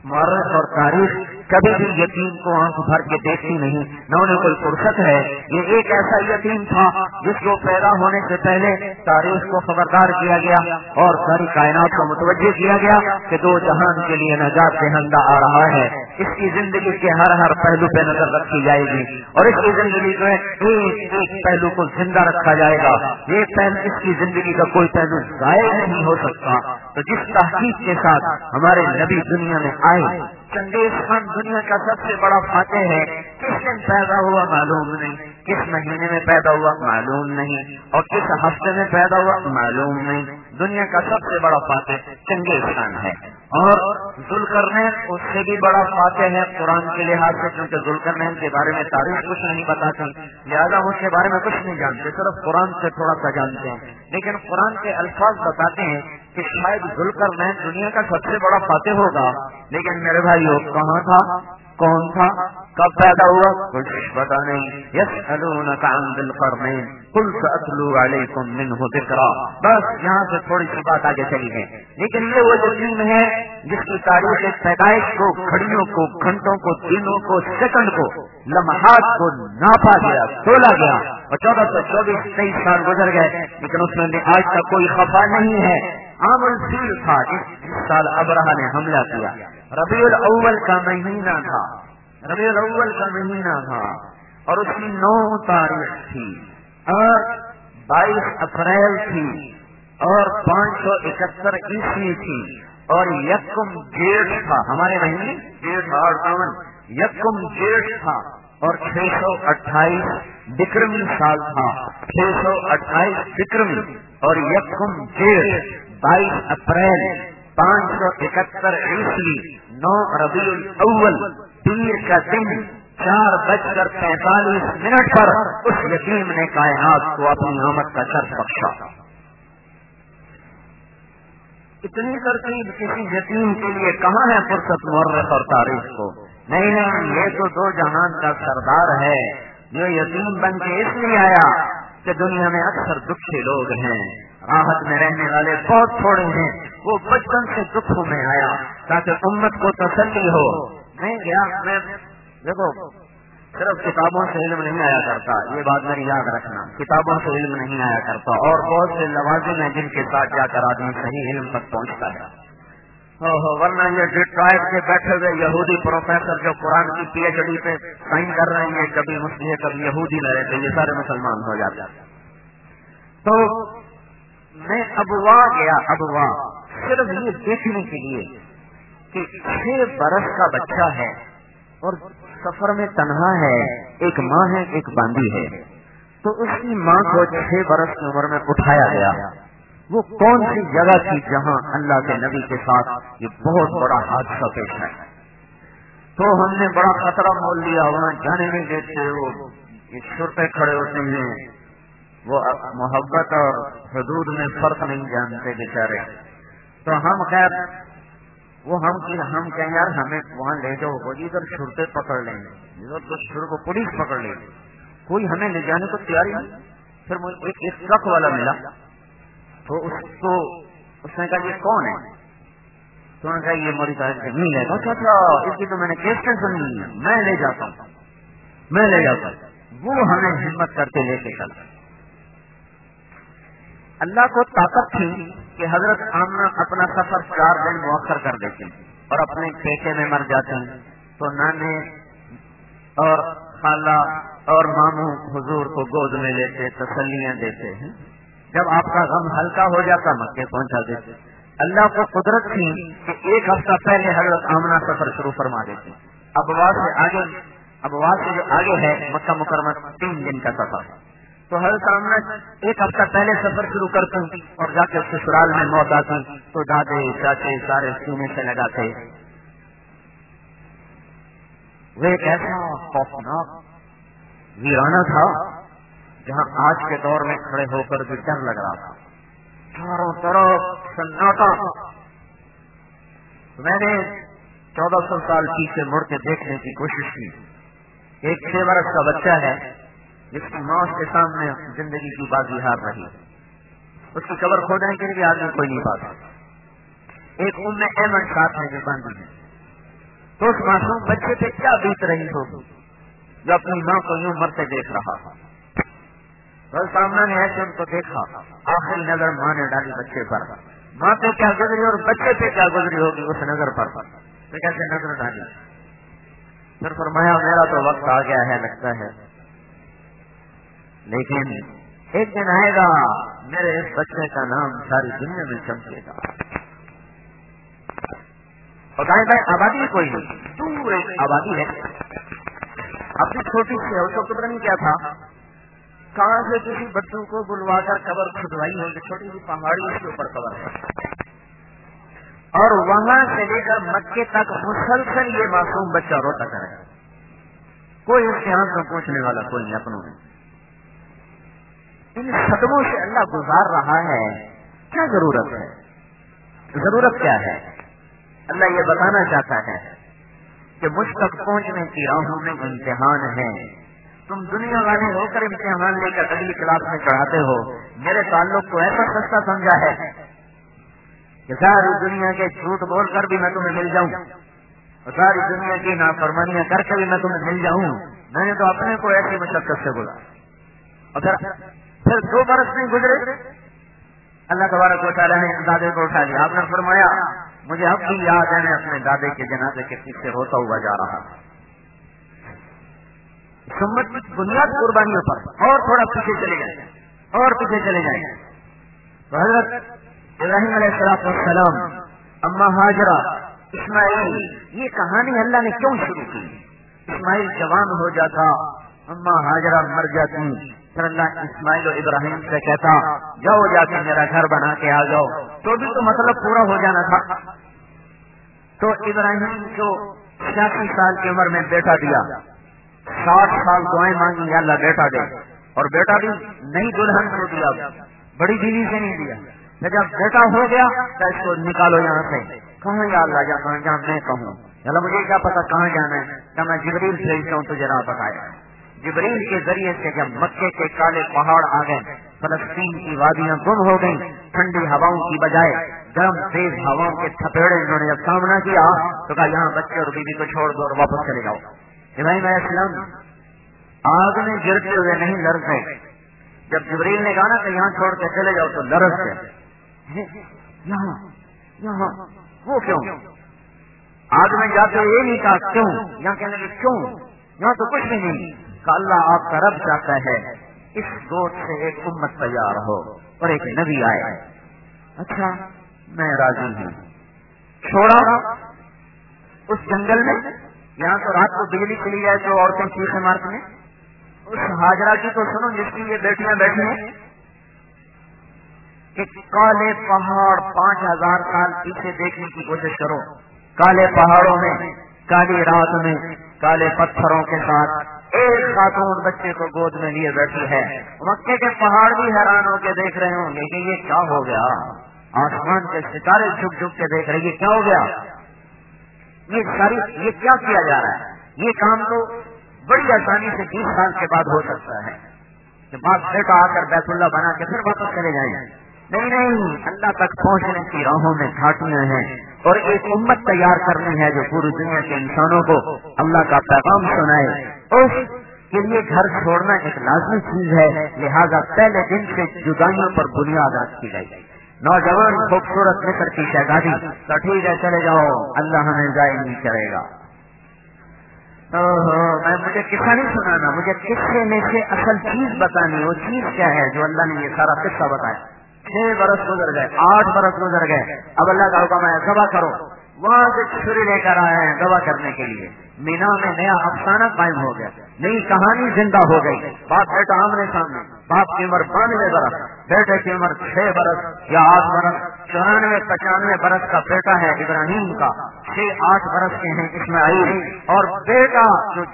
معرت اور تاریخ کبھی بھی یتیم کو آنکھ بھر کے دیکھتی نہیں، نہ انہیں کوئی فرصت ہے۔ یہ ایک ایسا یتیم تھا جس کو پیدا ہونے سے پہلے تاریخ کو خبردار کیا گیا اور ساری کائنات کو متوجہ کیا گیا کہ دو جہان کے لیے نجات دہندہ آ رہا ہے۔ اس کی زندگی کے ہر ہر پہلو پہ نظر رکھی جائے گی اور اس کی زندگی جو ہے، ایک ایک پہلو کو زندہ رکھا جائے گا۔ ایک پہلو، اس کی زندگی کا کوئی پہلو ضائع نہیں ہو سکتا۔ تو جس تحقیق کے ساتھ ہمارے نبی دنیا میں آئے چنگیز خان دنیا کا سب سے بڑا فاتح ہے، کس دن پیدا ہوا معلوم نہیں، کس مہینے میں پیدا ہوا معلوم نہیں، اور کس ہفتے میں پیدا ہوا معلوم نہیں۔ دنیا کا سب سے بڑا فاتح چنگیز خان ہے۔ اور ذوالکر اس سے بھی بڑا فاتح ہے قرآن کے لحاظ سے، کیونکہ ذوالکر کے بارے میں تاریخ کچھ نہیں بتاتے لہٰذا اس کے بارے میں کچھ نہیں جانتے، صرف قرآن سے تھوڑا سا جانتے ہیں۔ لیکن قرآن کے الفاظ بتاتے ہیں کہ شاید ذوالکر دنیا کا سب سے بڑا فاتح ہوگا۔ لیکن میرے بھائی وہ کہاں تھا؟ کون تھا؟ کب پیدا ہوا؟ کچھ پتا نہیں۔ یس عن دل قرنین کل اتلو علیکم ذکرا۔ بس یہاں سے تھوڑی سی بات آگے چلی گئی لیکن یہ وہ یقین ہے جس کی تاریخ پیدائش کو، گھڑیوں کو، گھنٹوں کو، دنوں کو، سیکنڈ کو، لمحات کو ناپا گیا تولا گیا۔ اور چودہ سو چوبیس، تیئیس سال گزر گئے، لیکن اس میں آج تک کوئی خفا نہیں ہے۔ عام الفیل تھا۔ جس سال ابراہ نے حملہ کیا۔ ربیع الاول کا مہینہ تھا۔ ربیع الاول کا مہینہ تھا۔ اور اس کی نو تاریخ تھی۔ اور بائیس اپریل تھی۔ اور پانچ سو اکہتر عیسوی تھی۔ اور یکم جیٹ تھا۔ ہمارے مہینے جیٹ اور ساون یکم جیٹ تھا۔ اور چھ سو اٹھائیس بکرمی سال تھا۔ چھ سو اٹھائیس بکرمی اور یکم جیٹ بائیس اپریل پانچ سو اکہتر عیسوی۔ نو ربیع الاول۔ پیر کا دن۔ چار بج کر پینتالیس منٹ پر اس یتیم نے کائنات کو اپنی آمد کا شرط بخشا۔ اتنی ترتیب کسی یتیم کے لیے کہاں ہے فرصت مرت اور تاریخ کو؟ نہیں نہیں، یہ تو دو جہان کا سردار ہے۔ جو یتیم بن کے اس لیے آیا کہ دنیا میں اکثر دکھے لوگ ہیں۔ راحت میں رہنے والے بہت تھوڑے ہیں۔ وہ بچپن سے دکھوں میں آیا تاکہ امت کو تسلی ہو۔ میں گیا، میں دیکھو، صرف کتابوں سے علم نہیں آیا کرتا۔ یہ بات میری یاد رکھنا، کتابوں سے علم نہیں آیا کرتا۔ اور بہت سے لوازم ہیں جن کے ساتھ جا کر آدمی صحیح علم تک پہنچتا ہے۔ ورنہ یہ ڈیٹرائٹ کے بیٹھے ہوئے یہودی پروفیسر جو قرآن کی پی ایچ ڈی پہ سائن کر رہے ہیں، کبھی مسلم کبھی یہودی نہ رہتے یہ سارے مسلمان ہو جاتے تو میں ابوا گیا ابوا صرف یہ دیکھنے کے لیے کہ چھ برس کا بچہ ہے اور سفر میں تنہا ہے، ایک ماں ہے، ایک باندھی ہے۔ تو اس کی ماں کو چھ برس کی عمر میں اٹھایا گیا۔ وہ کون سی جگہ تھی جہاں اللہ کے نبی کے ساتھ یہ بہت بڑا حادثہ پیش ہے تو ہم نے بڑا خطرہ مول لیا، وہاں جانے نہیں دیتے، وہ چھوٹے کھڑے ہوتے ہیں۔ وہ محبت اور حدود میں فرق نہیں جانتے بیچارے۔ تو ہم خیر، وہ ہم ہم کہیں یار ہمیں وہاں لے جاؤ، وہ ادھر چھوٹے پکڑ لیں گے۔ ادھر تو چھوڑ کو پولیس پکڑ لیں گے کوئی ہمیں لے جانے کو تیاری نہیں۔ پھر ایک ٹرک والا ملا۔ تو اس کو اس نے کہا، یہ کون ہے؟ تو نے کہا، یہ موری تاریخ نہیں ہے. اچھا اچھا اس کی تو میں نے کیسٹن سنی ہے میں لے جاتا ہوں۔ میں لے جاتا ہوں۔ وہ ہمیں ہمت کر کے لے کے چلتا اللہ کو طاقت تھی کہ حضرت آمنا اپنا سفر چار دن مؤخر کر دیتے ہیں اور اپنے پیٹے میں مر جاتے ہیں۔ تو نانے اور خالہ اور ماموں حضور کو گود میں لیتے، تسلیاں دیتے ہیں۔ جب آپ کا غم ہلکا ہو جاتا مکے پہنچا دیتے اللہ کو قدرت تھی کہ ایک ہفتہ پہلے حضرت آمنا سفر شروع فرما دیتے۔ ابوا سے آگے ابوا سے جو آگے ہے، مکہ مکرمہ، تین دن کا سفر۔ تو حضرت آمنا ایک ہفتہ پہلے سفر شروع کرتے اور جا کے سسرال میں موت آتی۔ تو دادے، چاچے سارے سینے سے لگاتے وہ ایک ایسا خوفناک، ویرانہ تھا جہاں آج کے دور میں کھڑے ہو کر بھی ڈر لگ رہا تھا۔ چاروں طرف سناٹا۔ میں نے چودہ سو سال پیچھے مڑ کے دیکھنے کی کوشش کی۔ ایک چھ برس کا بچہ ہے، جس کی ماں کے سامنے زندگی کی بازی ہار رہی اس کی قبر کھودنے کے لیے آدمی کوئی نہیں پاتا۔ ایک ان میں احمد ساتھ ہے جو باندھی ہے۔ تو اس معصوم بچے پہ کیا بیت رہی ہوگی؟ جو اپنی ماں کو یوں مرتے دیکھ رہا تھا۔ سامنا نے ایسے ان کو دیکھا۔ آخری نظر ماں نے ڈالی بچے پر۔ ماں پہ کیا گزری اور بچے پہ کیا گزری ہوگی اس نظر پر۔ کیسے نظر ڈالی؟ پھر فرمایا، میرا تو وقت آ گیا ہے، لگتا ہے۔ لیکن ایک دن آئے گا، میرے اس بچے کا نام ساری دنیا میں چمکے گا۔ بتائیں بھائی آبادی کوئی نہیں، دور ایک آبادی ہے۔ اب اپنی چھوٹی سی ہے، اس کو پتہ نہیں کیا تھا۔ کہاں سے کسی بچوں کو بلوا کر قبر کھدوائی ہوگی چھوٹی سی پہاڑی اس کے اوپر قبر ہے۔ اور وہاں سے لے کر مکے تک مسلسل یہ معصوم بچہ روتا کرے کوئی اس کے ہاتھ میں پوچھنے والا کوئی نہیں، اپنوں میں۔ ان صدموں سے اللہ گزار رہا ہے۔ کیا ضرورت ہے؟ ضرورت کیا ہے؟ اللہ یہ بتانا چاہتا ہے کہ مجھ تک پہنچنے کی راہوں میں امتحان ہے۔ تم دنیا والے ہو کر امتحان لے کر اگلی کلاس میں چڑھاتے ہو، میرے تعلق کو ایسا سستا سمجھا ہے کہ ساری دنیا کے جھوٹ بول کر بھی میں تمہیں مل جاؤں اور ساری دنیا کی نافرمانیاں کر کے بھی میں تمہیں مل جاؤں۔ میں نے تو اپنے کو ایسی مشقت سے بولا۔ اور پھر پھر دو برس نہیں گزرے۔ اللہ تبارک کو تعالیٰ نے دادے کو اٹھا لیا۔ آپ نے فرمایا، مجھے اب بھی یاد ہے میں اپنے دادے کے جنازے کے پیچھے ہوتا ہوا جا رہا سمت کی بنیاد قربانیوں پر اور تھوڑا پیچھے چلے جائیں اور پیچھے چلے جائیں تو حضرت ابراہیم علیہ السلام السلام اما حاجرہ اسماعیل، یہ کہانی اللہ نے کیوں شروع کی؟ اسماعیل جوان ہو جاتا، اما حاجرہ مر جاتی، پھر اللہ اسماعیل و ابراہیم سے کہتا، جاؤ جا کے میرا گھر بنا کے آ جاؤ۔ تو بھی تو مطلب پورا ہو جانا تھا۔ تو ابراہیم کو چھیاسی سال کی عمر میں بیٹا دیا۔ ساٹھ سال دعائیں مانگی، یا اللہ بیٹا دے۔ اور بیٹا بھی نئی دلہن کو دیا، بڑی بیوی سے نہیں دیا۔ جب بیٹا ہو گیا تو اس کو نکالو یہاں سے۔ کہاں یا اللہ جہاں جہاں میں کہوں؟ چلو مجھے کیا پتا کہاں جانا ہے؟ کیا میں جبریل بھیجتا ہوں تجھے راہ بتایا۔ جبریل کے ذریعے سے جب مکے کے کالے پہاڑ آ گئے، فلسطین کی وادیاں گم ہو گئی ٹھنڈی ہواؤں کی بجائے گرم تیز ہواؤں کے تھپیڑے انہوں نے جب سامنا کیا، تو کہا یہاں بچے اور بیوی کو چھوڑ دو اور واپس چلے جاؤ۔ ابراہیم علیہ السلام آگ میں گرتے ہوئے نہیں لڑ گئے۔ جب جبریل نے کہا نا کہ یہاں چھوڑ کے چلے جاؤ تو لرس گئے۔ یہاں یہاں، وہ کیوں؟ آگ میں جاتے یہ نہیں کہا کیوں؟ یہاں کہنے لگے، کیوں؟ یہاں تو کچھ بھی نہیں۔ اللہ آپ کا رب چاہتا ہے۔ اس گوٹ سے ایک امت تیار ہو اور ایک نبی آئے۔ اچھا میں راضی ہوں۔ چھوڑا۔ اس جنگل میں یہاں تو رات کو بجلی چلی جائے تو عورتیں چیخیں مارتی ہیں اس حاجرہ کی تو سنو جس کی یہ بیٹیاں بیٹھی ہیں۔ کہ کالے پہاڑ پانچ ہزار سال پیچھے دیکھنے کی کوشش کرو۔ کالے پہاڑوں میں، کالی رات میں، کالے پتھروں کے ساتھ ایک خاتون بچے کو گود میں لیے بیٹھی ہے۔ مکے کے پہاڑ بھی حیران ہو کے دیکھ رہے ہوں گے کہ یہ کیا ہو گیا؟ آسمان کے ستارے جھک جھک کے دیکھ رہے یہ کیا ہو گیا؟ یہ ساری یہ کیا کیا جا رہا ہے؟ یہ کام تو بڑی آسانی سے بیس سال کے بعد ہو سکتا ہے۔ کہ باپ بیٹا آ کر بیت اللہ بنا کے پھر واپس چلے جائیں۔ نہیں نہیں، اللہ تک پہنچنے کی راہوں میں گھاٹیاں ہیں۔ اور ایک امت تیار کرنی ہے جو پوری دنیا کے انسانوں کو اللہ کا پیغام سنائے۔ اس کے لیے گھر چھوڑنا ایک لازمی چیز ہے، لہذا پہلے دن سے جدائیوں پر بنیاد کی گئی۔ نوجوان خوبصورت نکر کی شہزادی تو ٹھیک ہے چلے جاؤ، اللہ ہمیں ضائع نہیں کرے گا۔ میں مجھے قصہ نہیں سنانا، مجھے قصے میں سے اصل چیز بتانی وہ چیز کیا ہے جو اللہ نے یہ سارا قصہ بتایا؟ چھ برس گزر گئے، آٹھ برس گزر گئے۔ اب اللہ کا حکم ہے دبا کرو۔ وہاں سے چھری لے کر آئے ہیں دبا کرنے کے لیے۔ مینا میں نیا افسانہ قائم ہو گیا۔ نئی کہانی زندہ ہو گئی۔ باپ بیٹا آمنے سامنے۔ باپ کی عمر بانوے برس، بیٹے کی عمر چھ برس یا آٹھ برس، چورانوے، پچانوے برس کا بیٹا ہے ابراہیم کا۔ چھ آٹھ برس کے ہیں اسماعیل اور بیٹا جو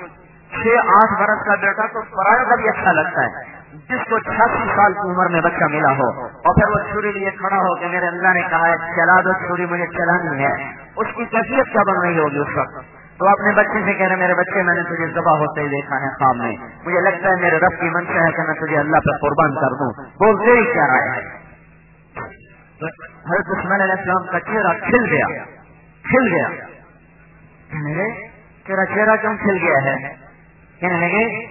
چھ آٹھ برس کا بیٹا تو پرائے کا بھی اچھا لگتا ہے۔ جس کو چھیاسی سال کی عمر میں بچہ ملا ہو۔ اور پھر وہ چھری لیے کھڑا ہو کہ میرے اللہ نے کہا ہے، چلا دو چھری، مجھے چلانی ہے۔ اس کی کیفیت کیا بن رہی ہوگی اس وقت؟ تو اپنے بچے سے کہہ رہے میرے بچے، میں نے تجھے ذبح ہوتے ہی دیکھا ہے خواب میں مجھے لگتا ہے میرے رب کی منشا ہے کہ میں تجھے اللہ پہ قربان کر دوں۔ بولتے ہی کیا رہا ہے؟ حضرت عثمان علیہ السلام کا چہرہ کھل گیا۔ کھل گیا۔ تیرا چہرہ کیوں کھل گیا ہے؟ کہنے لگے،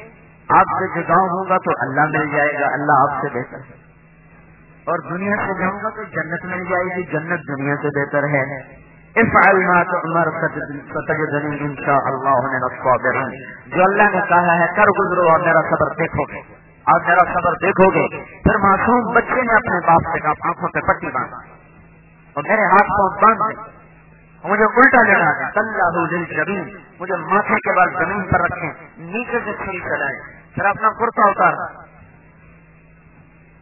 آپ سے جدا ہوں گا تو اللہ مل جائے گا، اللہ آپ سے بہتر ہے۔ اور دنیا سے جاؤں گا تو جنت مل جائے گی، جنت دنیا سے بہتر ہے۔ افعل ما تعمر ستجدنی انشاءاللہ من الصابرین. جو اللہ نے کہا ہے، کر گزرو اور میرا صبر دیکھو گے۔ اور میرا صبر دیکھو گے۔ پھر معصوم بچے نے اپنے باپ سے کہا، آنکھوں پہ پٹی باندھا اور میرے ہاتھ کو باندھ دے۔ مجھے الٹا لینا زمین مجھے ماتھے کے بعد زمین پر رکھیں۔ نیچے سے چھری چلائیں۔ پھر اپنا کرتا اتار۔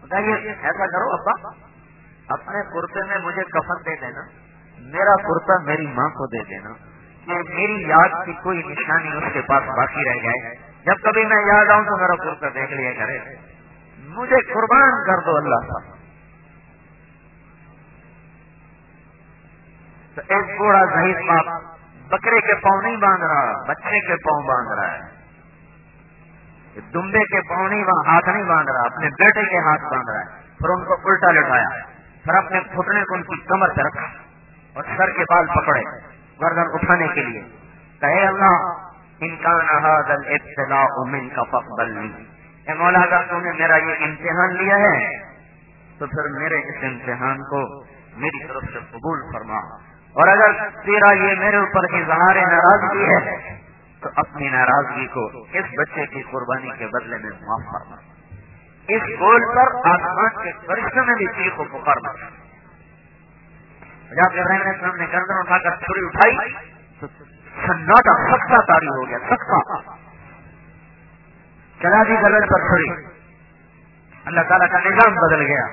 بتائیے، ایسا کرو ابا۔ اپنے کرتے میں مجھے کفن دے دینا۔ میرا کرتا میری ماں کو دے دینا کہ میری یاد کی کوئی نشانی اس کے پاس باقی رہ جائے۔ جب کبھی میں یاد آؤں تو میرا کرتا دیکھ لیا کرے۔ مجھے قربان کر دو اللہ کا۔ تو ایک بوڑھا ضعیف باپ بکرے کے پاؤں نہیں باندھ رہا، بچے کے پاؤں باندھ رہا ہے۔ دمبے کے پاؤں نہیں ہاتھ نہیں باندھ رہا، اپنے بیٹے کے ہاتھ باندھ رہا ہے۔ پھر ان کو الٹا لٹایا، پھر اپنے پھٹنے کو ان کی کمر پہ رکھا۔ اور سر کے بال پکڑے گردن اٹھانے کے لیے۔ کہے اللہ انکان ابتدا امن کا پکبل اے مولا، اگر تم نے میرا یہ امتحان لیا ہے، تو پھر میرے اس امتحان کو میری طرف سے قبول فرما۔ اور اگر تیرا یہ میرے اوپر اظہار ناراضگی ہے، تو اپنی ناراضگی کو اس بچے کی قربانی کے بدلے میں معاف کرنا اس گول پر آسمان کے فرشتوں میں بھی چیخ کو پکارنا جب ابراہیم علیہ السلام نے گردن اٹھا کر چھری اٹھائی تو سناٹا سختا تاری ہو گیا سختا چلا دی گردن پر چھری۔ اللہ تعالیٰ کا نظام بدل گیا۔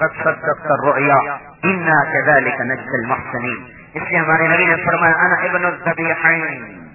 بس بس رویا انا كذلك نجزي المحسنين۔ اس لیے ہمارے نبی نے فرمایا، انا ابن الذبیحین۔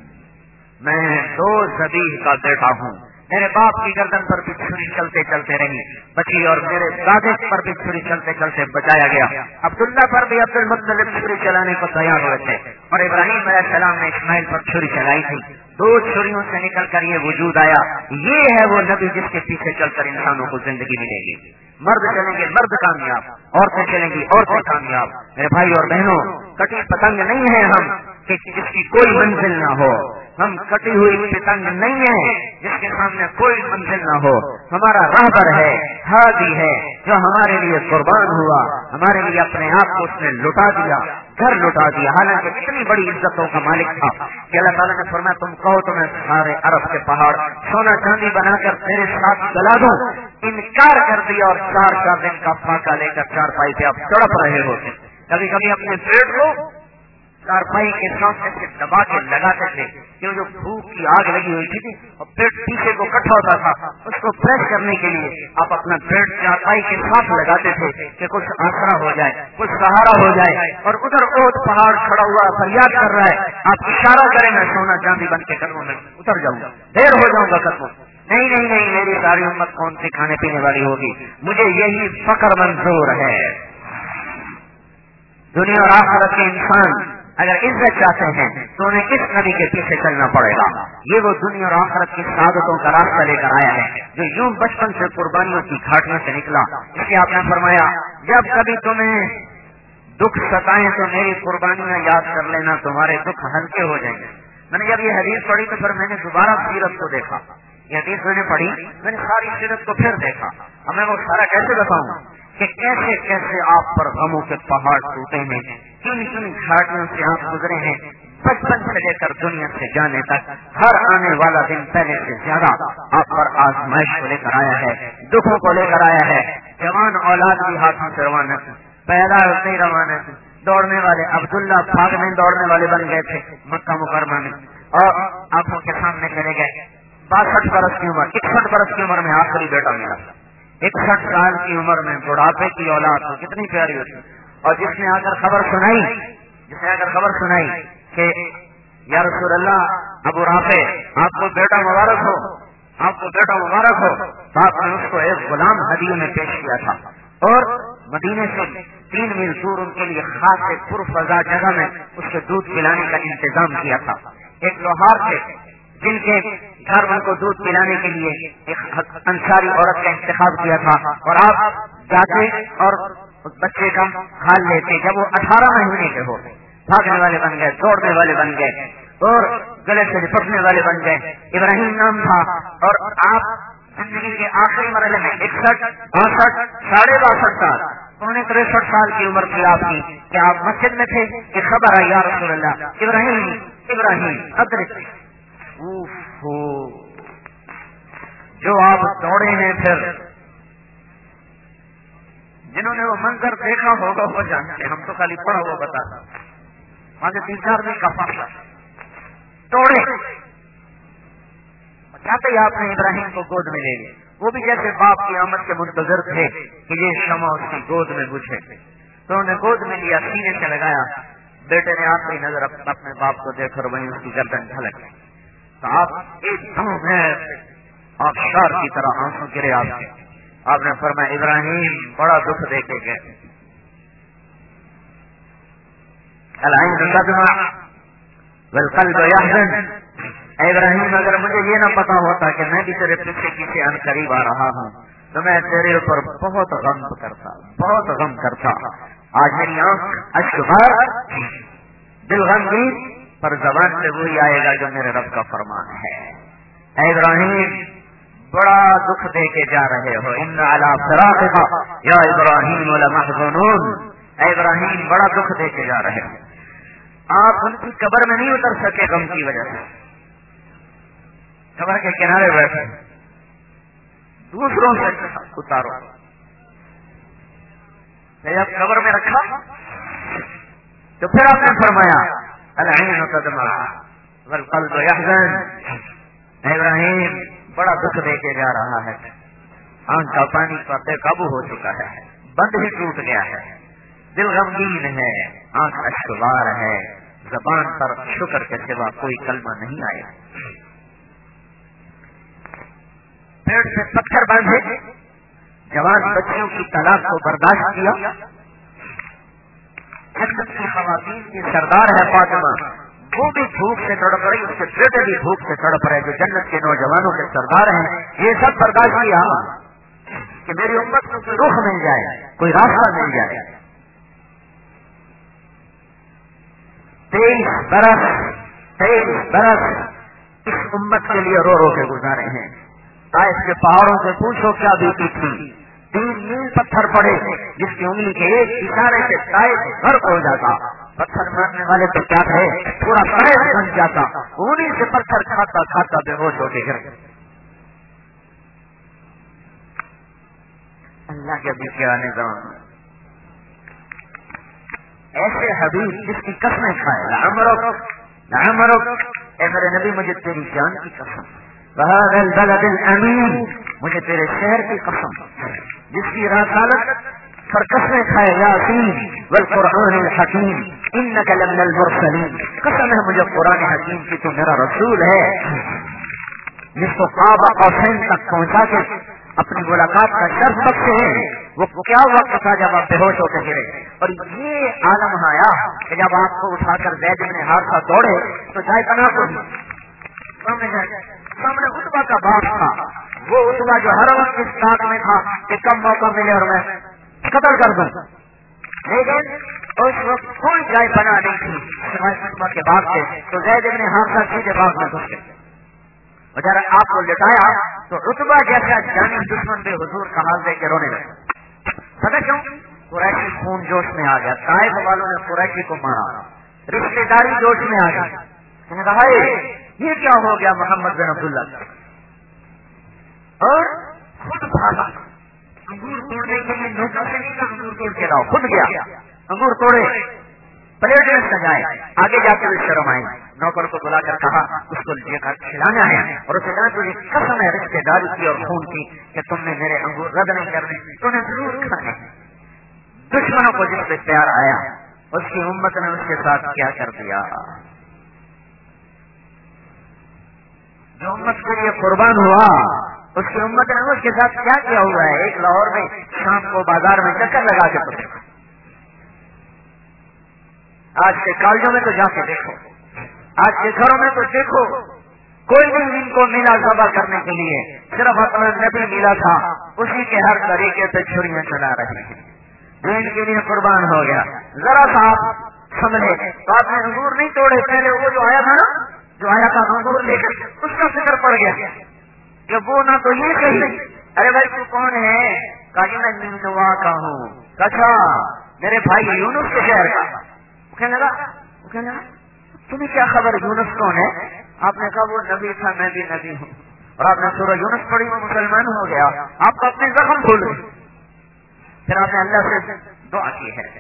میں دو ذبیح کا بیٹا ہوں۔ میرے باپ کی گردن پر بھی چھری چلتے چلتے رہی۔ بچی اور میرے دادے پر بھی چھری چلتے چلتے بچایا گیا۔ عبداللہ پر بھی عبد المطلب چھری چلانے کو تیار ہوئے تھے۔ اور ابراہیم علیہ السلام نے اسماعیل پر چھری چلائی تھی۔ دو چھریوں سے نکل کر یہ وجود آیا۔ یہ ہے وہ نبی جس کے پیچھے چل کر انسانوں کو زندگی ملے گی۔ مرد چلیں گے مرد کامیاب، عورتیں چلیں گی عورتیں کامیاب۔ میرے بھائی اور بہنوں، کٹی پتنگ نہیں ہے ہم۔ کہ جس کی کوئی منزل نہ ہو۔ ہم کٹی ہوئی پتنگ نہیں ہے جس کے سامنے کوئی منزل نہ ہو۔ ہمارا راہبر ہے ہادی ہے، جو ہمارے لیے قربان ہوا۔ ہمارے لیے اپنے آپ کو اس نے لٹا دیا، گھر لٹا دیا۔ حالانکہ اتنی بڑی عزتوں کا مالک تھا۔ کہ اللہ تعالیٰ نے فرمایا، تم کہو تو میں سارے عرب کے پہاڑ سونا چاندی بنا کر میرے ساتھ چلا دوں۔ انکار کر دیا اور چار چار دن کا پھاکا لے کر چار پائی پہ آپ تڑپ رہے ہوتے۔ کبھی کبھی اپنے پیٹ کو چارپائی کے سامنے سے دبا کے لگاتے تھے۔ کیوں جو بھوک کی آگ لگی ہوئی تھی اور پیٹ پیچھے کو کٹھا ہوتا تھا، اس کو پریس کرنے کے لیے آپ اپنا پیٹ چارپائی کے ساتھ لگاتے تھے کہ کچھ آسرا ہو جائے، کچھ سہارا ہو جائے۔ اور ادھر اوت پہاڑ کھڑا ہوا فریاد کر رہا ہے، آپ اشارہ کریں، میں سونا چاندی بن کے قدموں میں اتر جاؤں۔ گا دیر ہو جاؤں گا قدموں۔ نہیں نہیں نہیں، میری ساری امت کون سی کھانے پینے والی ہوگی؟ مجھے یہی فخر منظور ہے۔ دنیا اور آخرت کے انسان اگر عزت چاہتے ہیں تو انہیں اس نبی کے پیچھے چلنا پڑے گا۔ یہ وہ دنیا اور آخرت کی سعادتوں کا راستہ لے کر آیا ہے جو یوں بچپن سے قربانیوں کی گھاٹیوں سے نکلا۔ اس لیے آپ نے فرمایا، جب کبھی تمہیں دکھ ستائیں تو میری قربانیاں یاد کر لینا تمہارے دکھ ہلکے ہو جائیں گے۔ میں نے جب یہ حدیث پڑھی تو پھر میں نے دوبارہ سیرت کو دیکھا۔ یہ حدیث میں نے پڑھی، میں نے ساری سیرت کو پھر دیکھا۔ اب میں وہ سارا کیسے بتاؤں؟ کہ کیسے کیسے آپ پر غموں کے پہاڑ ٹوٹے ہیں کن کن گھاٹیوں سے آپ گزرے ہیں، بچپن سے لے کر دنیا سے جانے تک، ہر آنے والا دن پہلے سے زیادہ آپ پر آزمائش کو لے کر آیا ہے، دکھوں کو لے کر آیا ہے۔ جوان اولاد بھی ہاتھوں سے روانہ تھی پیدا نہیں روانہ تھی دوڑنے والے عبداللہ بھاگنے دوڑنے والے بن گئے تھے مکہ مکرمہ میں۔ اور آنکھوں کے سامنے چلے گئے۔ باسٹھ برس کی عمر، اکسٹھ برس کی عمر میں آخری بیٹا میرا اکسٹھ سال کی عمر میں بڑھاپے کی اولاد کتنی پیاری ہوتی اور جس نے آ کر خبر سنائی، جس نے آ کر خبر سنائی کہ یا رسول اللہ، ابو رافع، آپ کو بیٹا مبارک ہو، آپ کو بیٹا مبارک ہو، تو آپ نے اس کو ایک غلام ہدیوں میں پیش کیا تھا۔ اور مدینے سے تین میل دور ان کے لیے خاص ایک پرفضا جگہ میں اس کے دودھ پلانے کا انتظام کیا تھا۔ ایک لوہار سے جن کے گھر ان کو دودھ پلانے کے لیے ایک انصاری عورت کا انتخاب کیا تھا اور آپ جاتے اور اس بچے کا حال لیتے جب وہ اٹھارہ مہینے کے ہو، بھاگنے والے بن گئے، دوڑنے والے بن گئے اور گلے سے لپٹنے والے بن گئے۔ ابراہیم نام تھا اور آپ زندگی کے آخری مرحلے میں اکسٹھ، باسٹھ، ساڑھے باسٹھ سال، پونے تریسٹھ سال کی عمر تھی آپ کی کہ آپ مسجد میں تھے کہ خبر آئی، یا رسول اللہ، ابراہیم ابراہیم ادرک جو آپ دوڑے ہیں پھر، جنہوں نے وہ منظر دیکھا ہوگا، وہ جانتے ہم تو خالی پڑھا وہ بتا وہاں سے جی، تین چار دن کا فاصلہ۔ توڑے چاہتے ہی آپ نے ابراہیم کو گود میں لے لیا۔ وہ بھی جیسے باپ کی آمد کے منتظر تھے کہ یہ شمع اس کی گود میں بجھے۔ تو انہوں نے گود میں لیا، سینے سے لگایا۔ بیٹے نے آخری نظر اپنے باپ کو دیکھ کر وہیں اس کی گردن ڈھلک۔ تو آپ ایک دم میں آپ شار کی طرح آنسو گرے آپ کے آپ نے فرمایا، ابراہیم، بڑا دکھ دے کے گئے۔ ابراہیم، اگر مجھے یہ نہ پتا ہوتا کہ میں بھی تیرے پیچھے پیچھے ان قریب آ رہا ہوں، تو میں تیرے اوپر بہت غم کرتا، بہت غم کرتا۔ آج میری آنکھ اشکار دل غمگین۔ پر زبان سے وہی آئے گا جو میرے رب کا فرمان ہے۔ اے ابراہیم، بڑا دکھ دے کے جا رہے ہو۔ ان یا ابراہیم اے ابراہیم، بڑا دکھ دے کے جا رہے ہو۔ آپ ان کی قبر میں نہیں اتر سکے غم کی وجہ سے۔ قبر کے کنارے بیٹھے۔ دوسروں سے اتارو۔ جب قبر میں رکھا تو پھر آپ نے فرمایا ابراہیم، بڑا دکھ دے کے جا رہا ہے۔ آنکھ کا پانی پر بے قابو ہو چکا ہے۔ بند ہی ٹوٹ گیا ہے۔ دل غمگین ہے۔ آنکھ اشکوار ہے۔ زبان پر شکر کے سوا کوئی کلمہ نہیں آیا۔ پیڑ سے پتھر باندھے، جوان بچیوں کی طلاق کو برداشت کیا۔ کی خواتین کی سردار ہے فاطمہ۔ وہ بھی بھوک سے تڑپ رہی، اس کے بیٹے بھی بھوک سے تڑپ رہے، جو جنت کے نوجوانوں کے سردار ہیں، یہ سب برداشت کیا۔ کہ میری امت کو کوئی رخ مل جائے، کوئی راستہ مل جائے۔ تیئیس برس تیئیس برس اس امت کے لیے رو رو کے گزارے ہیں۔ تائف کے پہاڑوں سے پوچھو کیا بیتی تھی۔ تین نیل پتھر پڑے، جس کی انگلی کے ایک اشارے سے تائف گھر ہو جاتا۔ پتھر مارنے والے تو کیا تھے پورا تائف بن جاتا۔ انہیں سے پتھر کھاتا کھاتا بے ہوش ہو کے گر اللہ کے ابھی کیا نظام۔ ایسے حبیب جس کی قسمیں کھائے۔ لامرو لامرو اے میرے نبی، مجھے تیری جان کی قسم۔ بہاد البلد الامین مجھے تیرے شہر کی قسم۔ جس کی رسالت پر قسمیں کھائے یاسین والقرآن الحکیم، انک لمن المرسلین۔ قسم ہے مجھے قرآن حکیم کی، تو میرا رسول ہے۔ جس کو قاب قوسین تک پہنچا کے اپنی ملاقات کا شرط بخشے ہیں، وہ کیا وقت تھا جب آپ بے ہوش ہو کے گرے اور یہ عالم آیا کہ جب آپ کو اٹھا کر زید نے ہاتھ دوڑے، تو جائے بنا کو سامنے اتبا کا باپ تھا۔ وہ اتبا جو ہر وقت اس ساتھ میں تھا کہ کم موقع ملے اور میں قتل کر دوں۔ لیکن اس وقت کوئی جائے بنا نہیں تھی۔ اتبا کے باپ سے تو زید نے ہاتھ سیدھے باغ میں گھس گئے اگر آپ کو لٹایا۔ تو اتبا جیسا جانی دشمن بے حضور کا حال دے کے رونے لگے۔ پتہ کیوں؟ قریشی خون جوش میں آ گیا۔ طائف والوں نے قریشی کو مارا۔ رشتے داری جوش میں آ گئی۔ یہ کیا ہو گیا محمد بن عبداللہ؟ اور خود بھاگا۔ انگور توڑنے کے لیے نوکر سے نہیں انگور توڑ کے لاؤ۔ خود گیا۔ انگور توڑے۔ پلیٹ میں سجائے۔ آگے جا کے شرم آئے نوکر کو بلا کر کہا، اس کو لے کر کھلانا ہے۔ اور اسے کہا تجھے قسم ہے رشتے داری کی اور خون کی کہ تم نے میرے انگور رد نہیں کرنے۔ تو نے ضرور کھانے۔ دشمنوں کو جس سے پیار آیا، اس کی امت نے اس کے ساتھ کیا کر دیا۔ جو امت کے لیے قربان ہوا، اس کی امت نے اس کے ساتھ کیا کیا ہوا ہے؟ ایک لاہور میں شام کو بازار میں چکر لگا کے پڑے آج کے کالجوں میں تو جا کے دیکھو۔ آج کے گھروں میں تو دیکھو۔ کوئی بھی ان کو میلا سبا کرنے کے لیے صرف اپنا نبی ملا تھا، اسی کے ہر طریقے سے چھریاں چلا رہے ہیں۔ جو ان کے لیے قربان ہو گیا۔ ذرا سا سمجھے تو آپ نے انگور نہیں توڑے، پہلے وہ جو آیا تھا نا جو آیا تھا انگور لے کر اس کا فکر پڑ گیا۔ کہ وہ نہ تو یہ کہی ارے بھائی تو کون ہے؟ کہا میں ننوا کا ہوں۔ کچا اچھا، میرے بھائی یونس کے شہر کا۔ کہنے لگا کہنے لگا، تمہیں کیا خبر؟ یونس کون ہے؟ آپ نے کہا، وہ نبی تھا، میں بھی نبی ہوں۔ اور آپ نے سورج یونس پڑھی، وہ مسلمان ہو گیا۔ آپ کو اپنے زخم بھول پھر آپ نے اللہ سے دعا کی ہے۔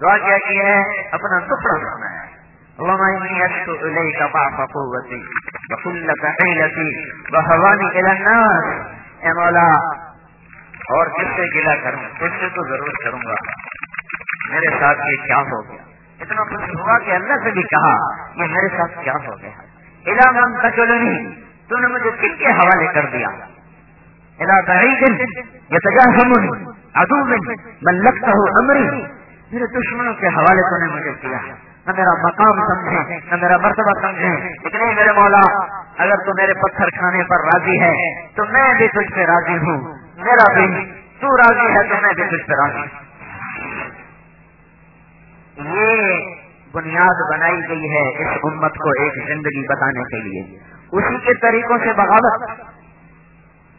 دعا کیا کی ہے؟ اپنا ٹکڑا سنا ہے اللهم إني أشكو إليك ضعف قوتي وقلة حيلتي وهواني إلى الناس. اے مولا، اور کس سے گلا کروں؟ کس سے تو ضرور کروں گا. میرے ساتھ یہ کیا ہو گیا؟ اتنا خوش ہوا کہ اللہ سے بھی کہا، یہ میرے ساتھ کیا ہو گیا؟ علام کا چلو تو نے مجھے کن کے حوالے کر دیا؟ یہ تجاہمن ادو میں لگتا ہوں امری. میرے دشمنوں کے حوالے تو نے مجھے کیا؟ ہے نہ میرا مقام سمجھے، نہ میرا مرتبہ سمجھے۔ اتنے میرے مولا، اگر تو میرے پتھر کھانے پر راضی ہے، تو میں بھی تجھ پہ راضی ہوں۔ میرا بھی، تو راضی ہے تو میں بھی تجھ پہ راضی یہ بنیاد بنائی گئی ہے اس امت کو ایک زندگی بتانے کے لیے۔ اسی کے طریقوں سے بغاوت،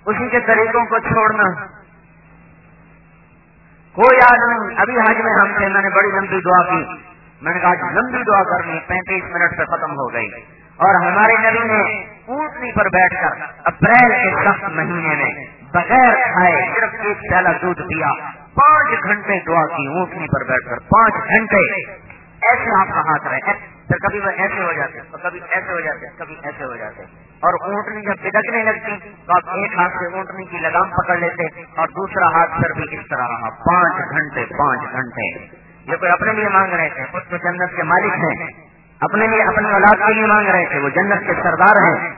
اسی کے طریقوں کو چھوڑنا۔ کوئی آدمی، ابھی حج میں ہم تھے، میں نے بڑی لمبی دعا کی۔ میں نے کہا لمبی دعا کرنی پینتیس منٹ سے ختم ہو گئی۔ اور ہمارے نبی نے اونٹنی پر بیٹھ کر اپریل کے سخت مہینے میں بغیر کھائے صرف ایک پہلا دودھ پیا۔ پانچ گھنٹے دعا کی اونٹنی پر بیٹھ کر، پانچ گھنٹے۔ ایسے آپ کا ہاتھ رہے۔ پھر کبھی وہ ایسے ہو جاتے کبھی ایسے ہو جاتے، کبھی ایسے ہو جاتے۔ اور اونٹنی جب پدکنے لگتی، تو آپ ایک ہاتھ سے اونٹنی کی لگام پکڑ لیتے، اور دوسرا ہاتھ پھر بھی اس طرح رہا۔ پانچ گھنٹے پانچ گھنٹے۔ یہ کوئی اپنے لیے مانگ رہے تھے، خود تو جنت کے مالک ہیں۔ اپنے لیے اپنی اولاد کے لیے مانگ رہے تھے، وہ جنت کے سردار ہیں۔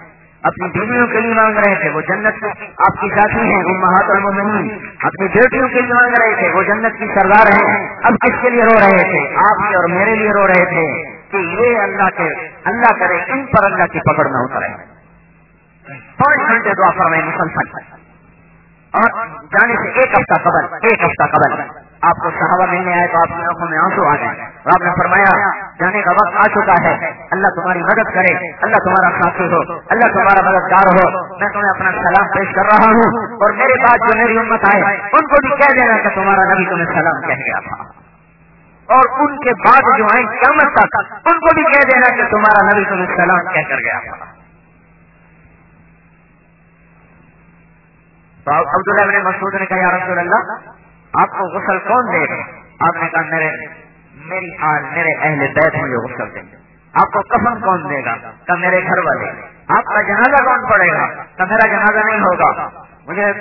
اپنی بیویوں کے لیے مانگ رہے تھے، وہ جنت آپ کی ساتھی ہیں وہ مہاتما المومنین اپنی بیٹیوں کے لیے مانگ رہے تھے، وہ جنت کی سردار ہیں۔ اب کس کے لیے رو رہے تھے؟ آپ کے اور میرے لیے رو رہے تھے کہ یہ اللہ کے، اللہ کرے، ان پر اللہ کی پکڑ نہ اترے۔ پانچ گھنٹے دعا پر میں مسلسل۔ اور جانے سے ایک ہفتہ قبل، ایک ہفتہ قبل آپ کو صحابہ ملنے آئے تو آپ کی آنکھوں میں آنسو آ گئے۔ اور آپ نے فرمایا، جانے کا وقت آ چکا ہے۔ اللہ تمہاری مدد کرے، اللہ تمہارا ساتھی ہو، اللہ تمہارا مددگار ہو۔ میں تمہیں اپنا سلام پیش کر رہا ہوں اور میرے بعد جو میری امت آئے، ان کو بھی کہہ دینا کہ تمہارا نبی تمہیں سلام کہہ گیا تھا۔ اور ان کے بعد جو آئیں قیامت تک، ان کو بھی کہہ دینا کہ تمہارا نبی تمہیں سلام کہہ کر گیا تھا۔ تو عبداللہ ابن مسعود نے کہا، یا رسول اللہ آپ کو غسل کون دے گا آپ نے کہا، میرے، میری آج میرے اہل بیت مجھے غسل دیں گے۔ آپ کو کفن کون دے گا؟ کہ میرے گھر والے۔ آپ کا جنازہ کون پڑے گا؟ کہ میرا جنازہ نہیں ہوگا؟ مجھے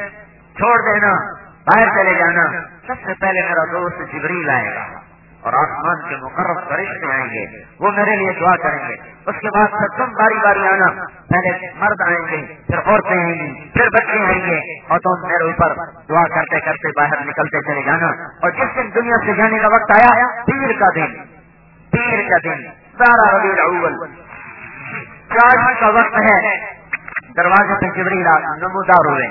چھوڑ دینا، باہر چلے جانا۔ سب سے پہلے میرا دوست جبریل آئے گا۔ اور آسمان کے مقرر فرشتے آئیں گے، وہ میرے لیے دعا کریں گے۔ اس کے بعد پھر تم باری باری آنا۔ پہلے مرد آئیں گے، پھر عورتیں آئیں گی، پھر بچے آئیں گے۔ اور تم میرے اوپر دعا کرتے کرتے باہر نکلتے چلے جانا۔ اور جس دن دنیا سے جانے کا وقت آیا، پیر کا دن۔ پیر کا دن۔ سارا ربیع الاول۔ چار کا وقت ہے۔ دروازے پہ جبریل نمودار ہوئے۔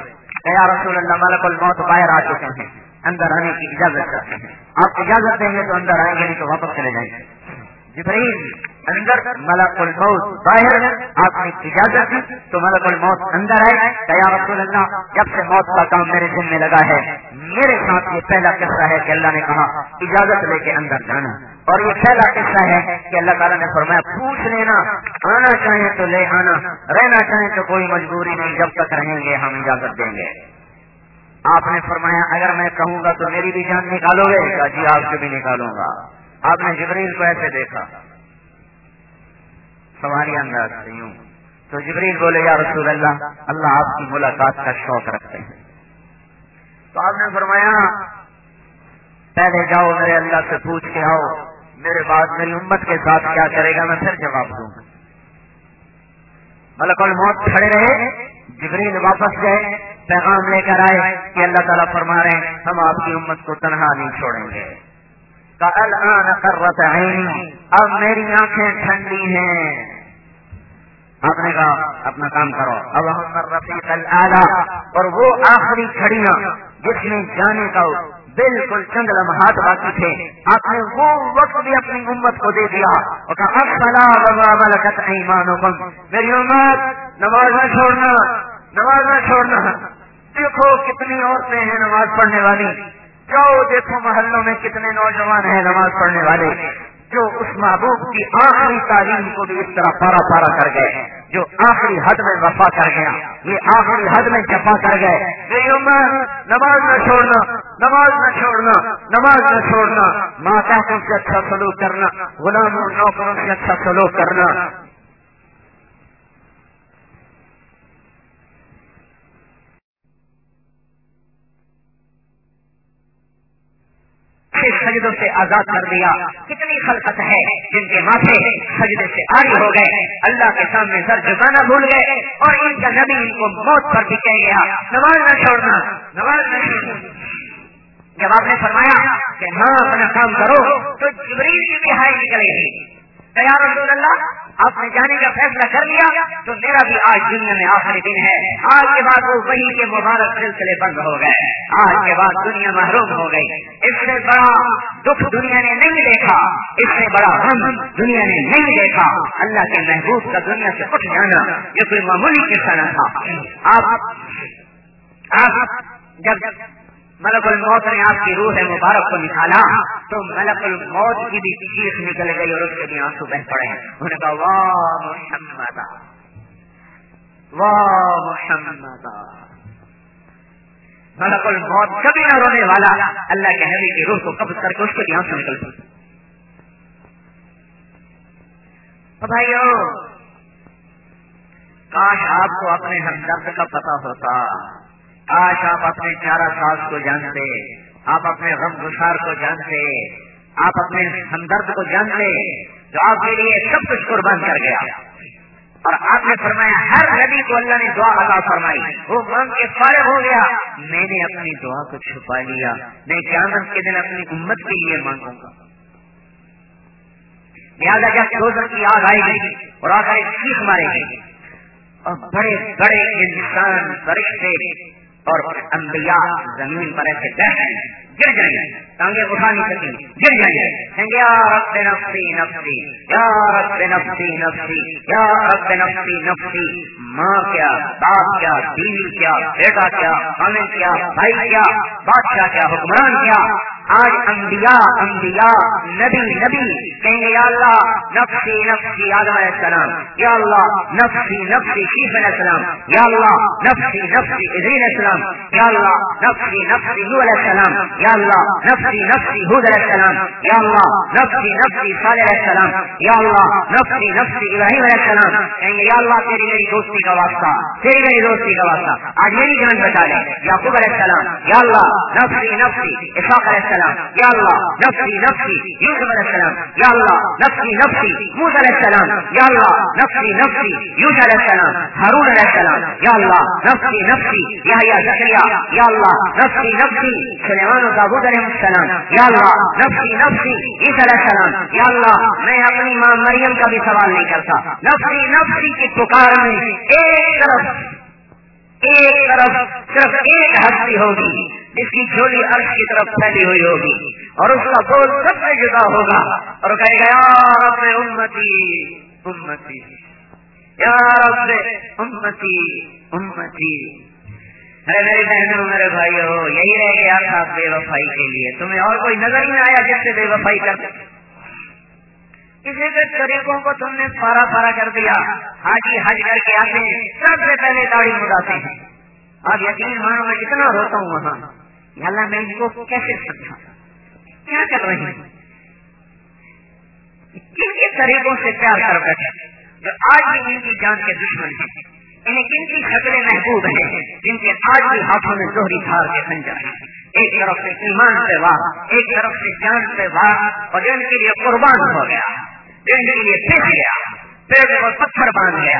یا رسول اللہ، ملک الموت باہر آ چکے ہیں۔ اندر آنے کی اجازت کرتے ہیں۔ آپ اجازت دیں گے تو اندر آئیں گے، نہیں تو واپس چلے جائیں گے۔ جبرائیل اندر ملک الموت باہر آپ نے اجازت دی تو ملک الموت اندر آئے۔ یا رسول اللہ، جب سے موت کا کام میرے دن میں لگا ہے، میرے ساتھ یہ پہلا قصہ ہے کہ اللہ نے کہا، اجازت لے کے اندر جانا۔ اور یہ پہلا قصہ ہے کہ اللہ تعالیٰ نے فرمایا، پوچھ لینا، آنا چاہیں تو لے آنا، رہنا چاہیں تو کوئی مجبوری نہیں، جب تک رہیں گے ہم اجازت دیں گے۔ آپ نے فرمایا، اگر میں کہوں گا تو میری بھی جان نکالو گے؟ جی آپ سے بھی نکالوں گا۔ آپ نے جبریل کو ایسے دیکھا۔ سواری انداز سے یوں۔ تو جبریل بولے، یا رسول اللہ اللہ آپ کی ملاقات کا شوق رکھتے ہیں۔ تو آپ نے فرمایا، پہلے جاؤ، میرے اللہ سے پوچھ کے آؤ، میرے بعد میری امت کے ساتھ کیا کرے گا؟ میں پھر جواب دوں۔ گا ملک الموت کھڑے رہے۔ جبریل واپس گئے، پیغام لے کر آئے کہ اللہ تعالیٰ فرما رہے ہیں، ہم آپ کی امت کو تنہا نہیں چھوڑیں گے۔ اب میری آنکھیں ٹھنڈی ہیں۔ آپ نے کہا، اپنا کام کرو۔ اب ہم رفیق اور وہ آخری کھڑیاں جس میں جانے کا بالکل چند لمحات باقی تھے۔ آپ نے وہ وقت بھی اپنی امت کو دے دیا۔ اور کہا میری امت نماز نہ چھوڑنا نماز نہ چھوڑنا۔ دیکھو کتنی عورتیں ہیں نماز پڑھنے والی۔ جاؤ دیکھو محلوں میں کتنے نوجوان ہیں نماز پڑھنے والے۔ جو اس محبوب کی آخری تعلیم کو بھی اس طرح پارا پارا کر گئے جو آخری حد میں وفا کر گیا، یہ آخری حد میں جفا کر گئے۔ نماز نہ چھوڑنا، نماز نہ چھوڑنا، نماز نہ چھوڑنا۔ ماتا سے اچھا سلوک کرنا غلام نوکروں سے اچھا سلوک کرنا۔ سے سجدوں سے آزاد کر دیا۔ کتنی خلقت ہے جن کے ماتھے سجدے سے آری ہو گئے۔ اللہ کے سامنے سر جھکانا بھول گئے اور ان کا نبی ان کو موت پر بھی کہہ گیا۔ نماز نہ چھوڑنا، نماز نہ چھوڑنا۔ جب آپ نے فرمایا کہ ہاں اپنا کام کرو، تو جبریل کی رہائی نکلے۔ گی تیار رسول اللہ، آپ نے جانے کا فیصلہ کر لیا تو میرا بھی آج دنیا میں آخری دن ہے۔ آج کے بعد وہ وہی کے مبارک سلسلے بند ہو گئے۔ آج کے بعد دنیا محروم ہو گئی۔ اس سے بڑا دکھ دنیا نے نہیں دیکھا۔ اس سے بڑا غم دنیا نے نہیں دیکھا۔ اللہ کے محبوب کا دنیا سے اٹھ جانا یہ کوئی معمولی قصہ نہ تھا۔ آپ جب ملک الموت نے آپ کی روح مبارک کو نکالا تو ملک الموت کی بھی چیخ نکل گئی اور اس کے بھی آنسو بہ پڑے انہوں نے کہا، واہ محمد! واہ محمد! ملک الموت کبھی نہ رونے والا۔ اللہ کے نبی کی روح کو قبض کر کے اس کے بھی آنسو نکل پڑے۔ بھائیو، کاش آپ کو اپنے ہمدرد کا پتا ہوتا۔ کاش آپ اپنے چارہ ساز کو جانتے، آپ اپنے غم گسار کو جانتے، آپ اپنے ہمدرد کو جانتے جو آپ کے لیے سب کچھ قربان کر گیا۔ اور آپ نے فرمایا، ہر نبی کو اللہ نے دعا ادا فرمائی۔ وہ مانگ کے فارغ ہو گیا۔ میں نے اپنی دعا کو چھپا لیا۔ میں قیامت کے دن اپنی امت کے لیے مانگوں گا۔ لہٰذا جب روزن کی آگ آئے گی اور آگ آئے چیخ مارے گی۔ اور بڑے بڑے انسان فرشتے اور انبیاء زمین پر ایسے بیٹھ گر جائیں گے، ٹانگیں اٹھا نہیں سکیں گر جائیں گے، کہیں گے، یا رب نفسی نفسی، یا رب نفسی نفسی، یا رب نفسی نفسی، ماں کیا، باپ کیا، بیوی کیا، بیٹا کیا خامن کیا، بھائی کیا، بادشاہ کیا، حکمران کیا آج انبیاء انبیاء، نبی نبی، کہیں گے یا اللہ، نفسی نفسی آدم علیہ السلام، یا اللہ، نفسی نفسی شیف علیہ السلام، یا اللہ، نفسی نفسی عزیز السلام، یا اللہ، نفسی نفسی نو علیہ السلام، یا اللہ، نفسی نفسی حود علیہ السلام، یا اللہ، نفسی نفسی صالح علیہ السلام، یا اللہ، نفسی نفسی ابراہیم علیہ السلام، کہیں گے یا اللہ، تیری میری دوستی کا واسطہ، تیری میری دوستی کا واسطہ، آج میری جان بچا لے، یعقوب علیہ السلام، یا اللہ، نفسی نفسی اشاق علیہ السلام السلام. یا اللہ نفسی نفسی یوسف علیہ السلام. یا اللہ نفسی نفسی موس علیہ السلام. یا اللہ نفسی نفسی یوس علیہ السلام. ہارون علیہ السلام. یا اللہ نفسی نفسی یا زکریا یا اللہ نفسی نفسی سلیمان داود علیہ السلام. یا اللہ نفسی نفسی عیسی علیہ السلام. یا اللہ میں اپنی ماں مریم کا بھی سوال نہیں کرتا. نفسی نفسی کی پکار میں ایک طرف ایک طرف صرف ایک ہستی ہوگی. جس کی جھولی عرش کی طرف پھیلی ہوئی ہوگی اور اس کا بول سب سے جدا ہوگا اور کہے گا، یا رب امتی امتی، یا رب امتی امتی. ارے میری بہنوں، میرے بھائی ہو یہی رہ گیا تھا بے وفائی کے لیے۔ تمہیں اور کوئی نظر نہیں آیا جس سے بے وفائی کر کسی کے طریقوں کو تم نے پارا پارا کر دیا۔ حاجی حج کر کے آتے ہیں۔ سب سے پہلے داڑھی مڑاتے ہیں۔ اب یقین مانو میں کتنا روتا ہوں وہاں۔ اللہ میں ان کو کیسے سمجھا کیا کر رہے ہیں کن کے طریقوں سے پیار کر بیٹھے؟ جو آج بھی ان کی جان کے دشمن ہیں انہیں کن کی شکلیں محبوب ہیں، جن کے آج بھی ہاتھوں میں دوہری دھار کے سنجر ہیں۔ ایک طرف سے ایمان سے واہ، ایک طرف سے جان سے واہ، اور ان کے لیے قربان ہو گیا۔ جو ان کے لیے پیش گیا۔ پیڑ پر پتھر باندھ گیا۔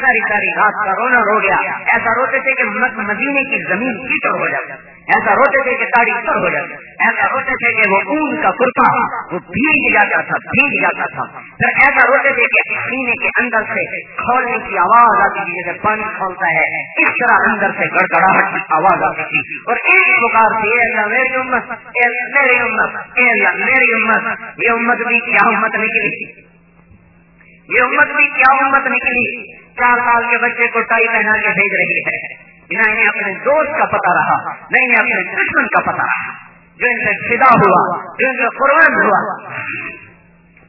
ساری ساری رات کا رونا رو گیا۔ ایسا روتے تھے کہ مدینے کی زمین کیچڑ ہو جاتا ایسا روتے تھے کہ تاڑی پر ہو جاتا ایسا روتے تھے کہ وہ اون کا کرتا وہ بھیگ جاتا تھا، بھیگ جاتا تھا۔ پھر ایسا روتے تھے کہ سینے کے اندر سے کھولنے کی آواز آتی تھی، جیسے پانی کھولتا ہے۔ اس طرح اندر سے گڑگڑاہٹ کی آواز آتی تھی۔ اور ایک پکار تھی اللہ میری امت میری امت اللہ میری امت۔ یہ امت بھی کیا امت نکلی؟ یہ امت بھی کیا امت نکلی؟ چار سال کے بچے کو ٹائی پہنا کے بھیج رہی ہے۔ نہ انہیں اپنے دوست کا پتا رہا نہ انہیں اپنے دشمن کا پتا رہا جو ان سے فدا ہوا، جو ان سے قربان ہوا۔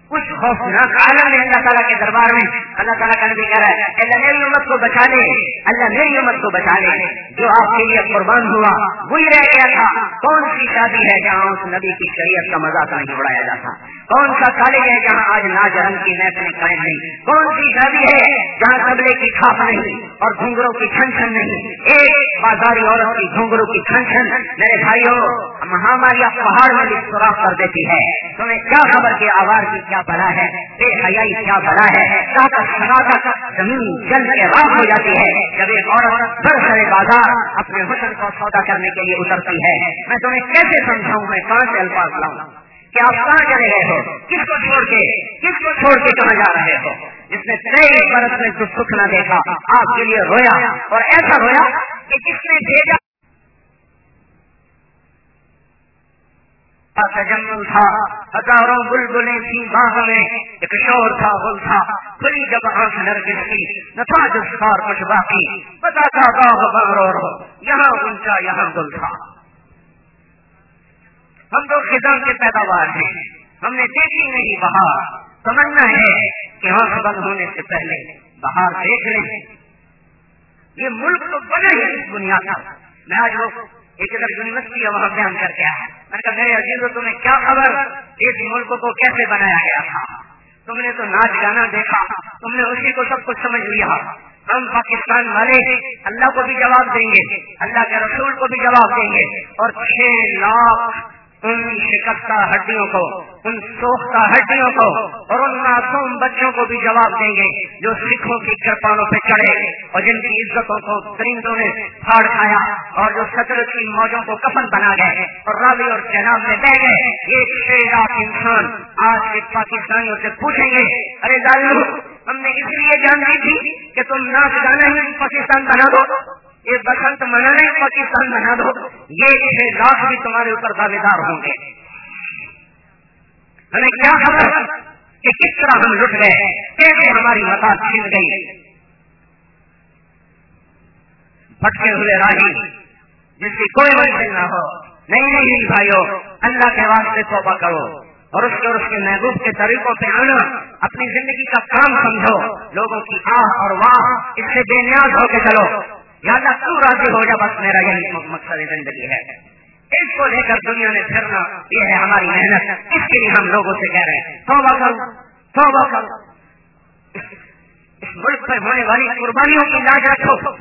کچھ خوفناک عالم نے اللہ تعالیٰ کے دربار میں اللہ تعالیٰ کا نبی کہہ رہا ہے اللہ میری امت کو بچا لے اللہ میری امت کو بچا لے، جو آپ کے لیے قربان ہوا، وہی رہ گیا تھا. کون سی شادی ہے جہاں اس نبی کی شریعت کا مذاق نہیں اڑایا جاتا؟ کون سا کالج ہے جہاں آج ناج رنگ کی محفل قائم نہیں؟ کون سی شادی ہے جہاں قبلے کی کھاپ نہیں اور گھنگروں کی چھن چھن نہیں؟ ایک بازاری عورت کی گھنگروں کی چھن چھن میرے بھائیوں مہاماری پہاڑ میں بھی سوراخ کر دیتی ہے۔ تمہیں کیا خبر کی آواز کی کیا بڑا ہے؟ بے حیائی کیا بڑا ہے؟ زمین جل کے راہ ہو جاتی ہے۔ جب ایک عورت بڑھ سڑے بازار اپنے حسن کو سودا کرنے کے لیے اترتی ہے۔ میں تمہیں کیسے سمجھاؤں؟ میں کہاں سے الفاظ لاؤں؟ کہ آپ کہاں چلے گئے ہو؟ کس کو چھوڑ کے کس کو چھوڑ کے کہاں جا رہے ہو؟ جس نے تیئیس برس میں سکھ نہ دیکھا، آپ کے لیے رویا اور ایسا رویا کہ کس نے بھیجا تجمل تھا، ہزاروں بلبلیں تھی باغ میں، ایک شور تھا گل تھا کھلی جب آنکھ نرگس کی نہ تھا جس خار کچھ باقی، پتا تھا باغ بغرور ہو، یہاں اونچا، یہاں گل تھا۔ ہم تو خزاں کے پیداوار ہیں، ہم نے دیکھی نہیں بہار۔ سمجھنا ہے کہ آنکھ بند ہونے سے پہلے بہار دیکھ لیں۔ یہ ملک تو بنا ہی اس بنیاد کا۔ میں آج وہ ایک طرف یونیورسٹی ہے وہاں بیان کر کے آیا میں نے کہا، میرے عزیزوں تمہیں کیا خبر؟ اس ملک کو کیسے بنایا گیا تھا؟ تم نے تو ناچ گانا دیکھا، تم نے اسی کو سب کچھ سمجھ لیا۔ ہم پاکستان والے اللہ کو بھی جواب دیں گے، اللہ کے رسول کو بھی جواب دیں گے اور چھ لاکھ ان شکستہ ہڈیوں کو، ان سوختہ ہڈیوں کو اور ان معصوم بچوں کو بھی جواب دیں گے جو سکھوں کی کرپانوں پہ چڑھے اور جن کی عزتوں کو درندوں نے پھاڑ کھایا اور جو سطر کی موجوں کو کفن بنا گئے اور راوی اور جناب میں بہ گئے۔ ایک چھ لاکھ انسان آج کے پاکستانیوں سے پوچھیں گے، ارے دالو ہم نے اس لیے جان دی تھی کہ تم ناچ گانا ہی پاکستان بنا دو۔ یہ بسنت منانے پاکستان بنا دو یہ چھ لاکھ بھی تمہارے اوپر دعوے دار ہوں گے۔ ہمیں کیا خبر کہ کس طرح ہم لٹ گئے کیسے ہماری متا چھن گئی؟ بھٹکے ہوئے راہی جس کی کوئی منزل نہ ہو۔ نہیں نہیں بھائیو، اللہ کے واسطے توبہ کرو اور اس کے اور اس کے محبوب کے طریقوں پہ آنا۔ اپنی زندگی کا کام سمجھو۔ لوگوں کی آہ اور واہ، اس سے بے نیاز ہو کے چلو۔ یا اللہ تو راضی ہو جا، بس میرا یہی مقصد زندگی ہے۔ اس کو لے کر دنیا میں پھرنا، یہ ہے ہماری محنت۔ اس کے لیے ہم لوگوں سے کہہ رہے ہیں، توبہ کرو توبہ کرو۔ اس ملک پر ہونے والی قربانیوں کی لاج رکھو۔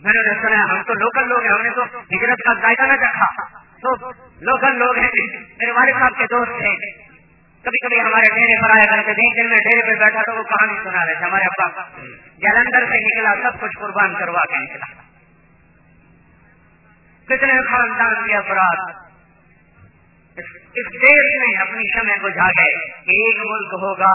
میں نے سنا، ہم تو لوکل لوگ ہیں، ہم نے تو ہجرت کا ذائقہ نہ چکھا تو لوکل لوگ ہیں، میرے والد صاحب کے دوست تھے کبھی کبھی ہمارے ڈیرے پر آیا کرتے تھے دن میں ڈیرے پہ بیٹھا تو وہ کہانی سنا رہے تھے، ہمارے ابا۔ جلندر سے نکلا، سب کچھ قربان کروا کے نکلا۔ کتنے خاندان کے افراد اس دیش میں اپنی شمع بجھا گئے ایک ملک ہوگا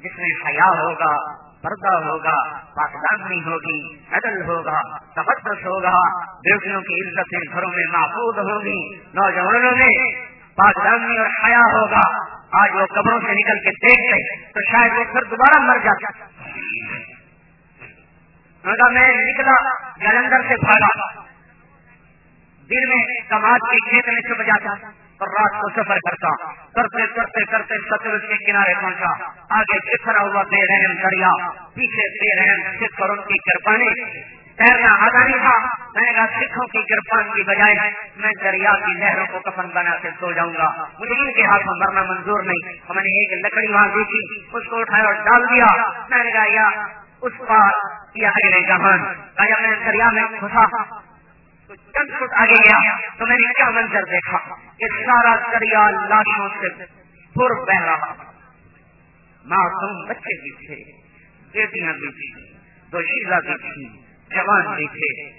جس میں حیا ہوگا، پردہ ہوگا پاکدانی ہوگی، عدل ہوگا تقدس ہوگا بیٹیوں کی عزتیں گھروں میں محفوظ ہوگی نوجوانوں میں پاکدانی اور حیا ہوگا۔ آج وہ قبروں سے نکل کے دیکھ گئے تو شاید وہ پھر دوبارہ مر جاتا میں نکلا، جلندر سے بھاگا۔ دن میں کماج کے کھیت میں چھپ جاتا اور رات کو سفر کرتا۔ کرتے کرتے کرتے ستر کے کنارے پہنچا۔ آگے بکھرا ہوا بے رحم دریا، پیچھے بے رحم سکھ اور ان کی کرپانے تیرنا آگا نہیں تھا، میں نے سکھوں کی کرپان کی بجائے میں دریا کی لہروں کو کفن بنا کے سو جاؤں گا۔ مجھے ان کے ہاتھوں مرنا منظور نہیں۔ میں نے ایک لکڑی وہاں دیکھی، اس کو اٹھایا اور ڈال دیا۔ میں نے کہا، یا اس پار یا اگلے جہان۔ جب میں دریا میں گھسا۔ چند فٹ آگے گیا، تو میں نے کیا منظر دیکھا؟ کہ سارا دریا لاشوں سے پور بہ رہا۔ معصوم بچے بھی تھے، بیٹیاں بھی تھی دو شیلا بھی تھی جوان بھی تھے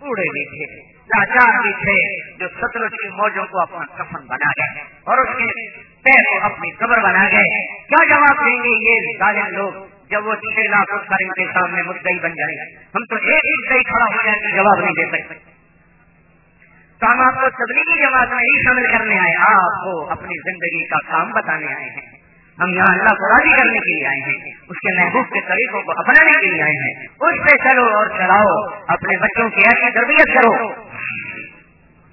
بوڑھے بھی تھے لاچار بھی تھے جو سترج کی موجوں کو اپنا کفن بنا گئے اور اس کے پیر کو اپنی قبر بنا گئے۔ کیا جواب دیں گے یہ ظالم لوگ جب وہ چھ لاکھ سر کے سامنے مدعی بن جائیں؟ ہم تو ایک ایک کھڑا ہو جائے گا جواب نہیں دے سکتے۔ تو ہم آپ کو تبلیغی جماعت میں ہی شامل کرنے آئے۔ آپ کو اپنی زندگی کا کام بتانے آئے ہیں۔ ہم یہاں اللہ کو راضی کرنے کے لیے آئے ہیں۔ اس کے محبوب کے طریقوں کو اپنانے کے لیے آئے ہیں۔ اس پہ چلو اور چلاؤ۔ اپنے بچوں کی ایسی تربیت کرو۔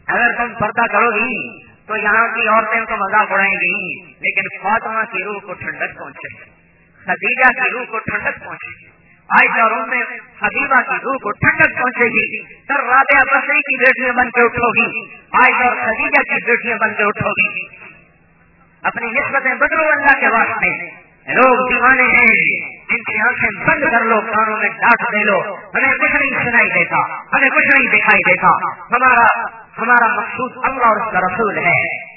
اگر تم پردہ کرو گی تو یہاں کی عورتیں تو مذاق اڑائیں گی۔ لیکن فاطمہ کی روح کو ٹھنڈک پہنچے۔ خدیجہ کی روح کو ٹھنڈک پہنچے۔ گی آج اور میں حبیبہ کی روح کو ٹھنڈک پہنچے گی۔ سر رابعہ بسری کی بیٹیاں بن کے اٹھو گی۔ آج اور خدیجہ کی بیٹیاں بن کے اٹھو گی۔ اپنی نسبتیں بدلو اللہ کے واسطے۔ لوگ دیوانے ہیں، جن کی آنکھیں بند کر لو، کانوں میں ڈانٹ دے لو۔ ہمیں کچھ نہیں سنائی دیتا، ہمیں کچھ نہیں دکھائی دیتا۔ ہمارا ہمارا مقصود اللہ اور اس کا رسول ہے۔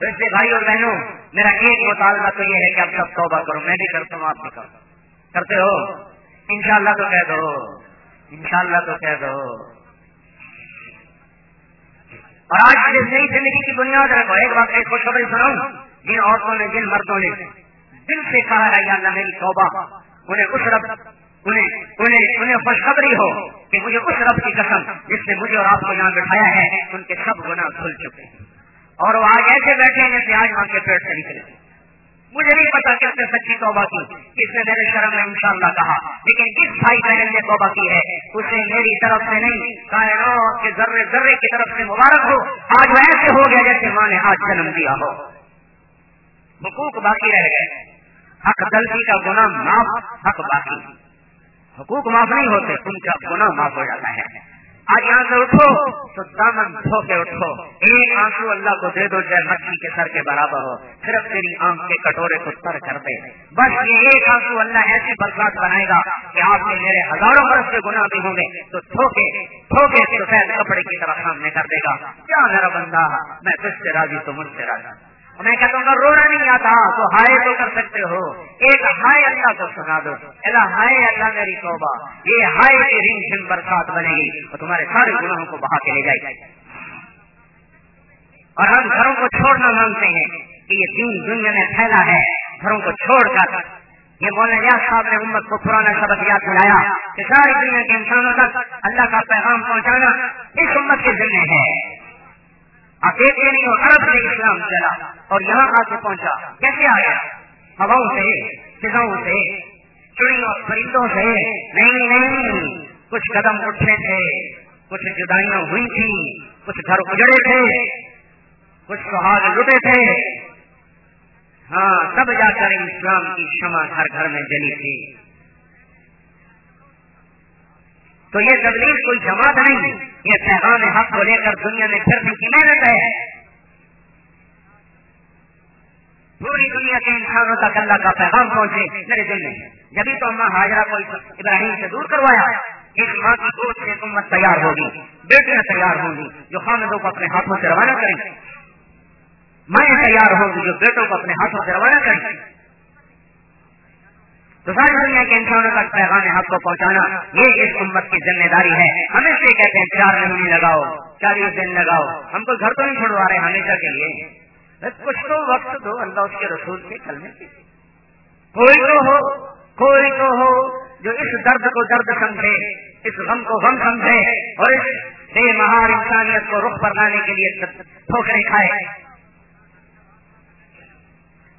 ویسے بھائی اور بہنوں، میرا ایک مطالبہ تو یہ ہے کہ اب سب توبہ کرو۔ میں بھی کرتا ہوں، آپ بھی کرتا کرتے ہو؟ انشاءاللہ تو کہہ دو۔ انشاءاللہ تو کہہ دو۔ اور آج نئی زندگی کی بنیاد رکھو، ایک بات ایک خوشخبری سناؤں، جن عورتوں نے، جن مردوں نے دل سے کہا ہے، یا اللہ میری توبہ، انہیں اس رب انہیں انہیں انہیں خوشخبری ہو کہ مجھے اس رب کی قسم جس نے مجھے اور آپ کو یہاں بٹھایا ہے، ان کے سب گناہ کھل چکے ہیں۔ اور وہ آج ایسے بیٹھے ہیں جیسے آج وہاں کے پیٹ سے نکلے۔ مجھے نہیں پتا کس نے سچی توبہ کی کس نے میرے شرم میں انشاءاللہ کہا۔ لیکن جس بھائی بہن نے توبہ کی ہے اسے میری طرف سے نہیں، کائنات کے ذرے ذرے کی طرف سے مبارک ہو۔ آج وہ ایسے ہو گیا جیسے ماں نے آج جنم دیا ہو۔ حقوق باقی رہ گئے۔ حق غلطی کا گناہ معاف، حق باقی۔ حقوق معاف نہیں ہوتے، ان کا گناہ معاف ہو جاتا ہے۔ آج یہاں سے اٹھو تو دامن دھو کے اٹھو۔ ایک آنسو اللہ کو دے دو جائے مچھلی کے سر کے برابر ہو۔ صرف تیری آنکھ کے کٹورے کو تر کر دے۔ بس یہ ایک آنسو اللہ ایسی برسات بنائے گا کہ آپ کے میرے ہزاروں برس کے گناہ بھی ہوں گے تو تھوکے تھوکے سفید کپڑے کی طرح سامنے کر دے گا۔ کیا میرا بندہ، میں تجھ سے راضی تو مجھ سے راضی؟ میں کہتا ہوں، اگر رونا نہیں آتا تو ہائے تو کر سکتے ہو۔ ایک ہائے اللہ کو سنا دو۔ اللہ ہائے اللہ میری توبہ۔ یہ ہائے کی رنگ جن برسات بنے گی اور تمہارے سارے گناہوں کو بہا کے لے جائے۔ گی اور ہم گھروں کو چھوڑنا مانگتے ہیں کہ یہ دین دنیا میں پھیلا ہے۔ گھروں کو چھوڑ کر۔ یہ بولنے ریاض صاحب نے امت کو پرانا سبق یاد دلایا کہ ساری دنیا کے انسانوں تک اللہ کا پیغام پہنچانا اس امت کے ذمہ ہے۔ آپ دیکھتے نہیں ہو، عرب سے اسلام چلا اور یہاں آ کے پہنچا۔ کیسے آیا ہواؤں سے، فضاؤں سے چڑیوں پرندوں سے۔ نہیں نہیں کچھ قدم اٹھے تھے، کچھ جدائیاں ہوئی تھی کچھ گھر اجڑے تھے، کچھ سہاگ لٹے تھے۔ ہاں تب جا کر اسلام کی شمع ہر گھر میں جلی تھی۔ تو یہ تبلیغ کوئی جماعت نہیں۔ یہ پیغام حق کو لے کر دنیا میں پھرنے کی محنت ہے۔ پوری دنیا کے انسانوں تک اللہ کا پیغام پہنچے، میرے دل میں۔ جبھی تو اما حاجرہ کو ابراہیم سے دور کروایا۔ اس ماں کی گود سے امت تیار ہوگی، بیٹیاں تیار ہوں گی جو خاندوں کو اپنے ہاتھوں سے روانہ کریں۔ میں تیار ہوں گی جو بیٹوں کو اپنے ہاتھوں سے روانہ کریں۔ تو ساری دنیا کے انسانوں تک پیغام حق کو پہنچانا، یہ اس امت کی ذمہ داری ہے۔ ہمیں سے کہتے ہیں چار مہینے لگاؤ، چالیس دن لگاؤ۔ ہم کو گھر تو نہیں چھوڑوا رہے، ہمیشہ کے لیے۔ کچھ تو وقت دو، اللہ اس کے رسول کے کلمے کی کوئی تو ہو، کوئی تو ہو جو اس درد کو درد سمجھے، اس غم کو غم سمجھے اور اس بے مہار انسانیت کو رخ پر لانے کے لیے ٹھوکرے کھائے۔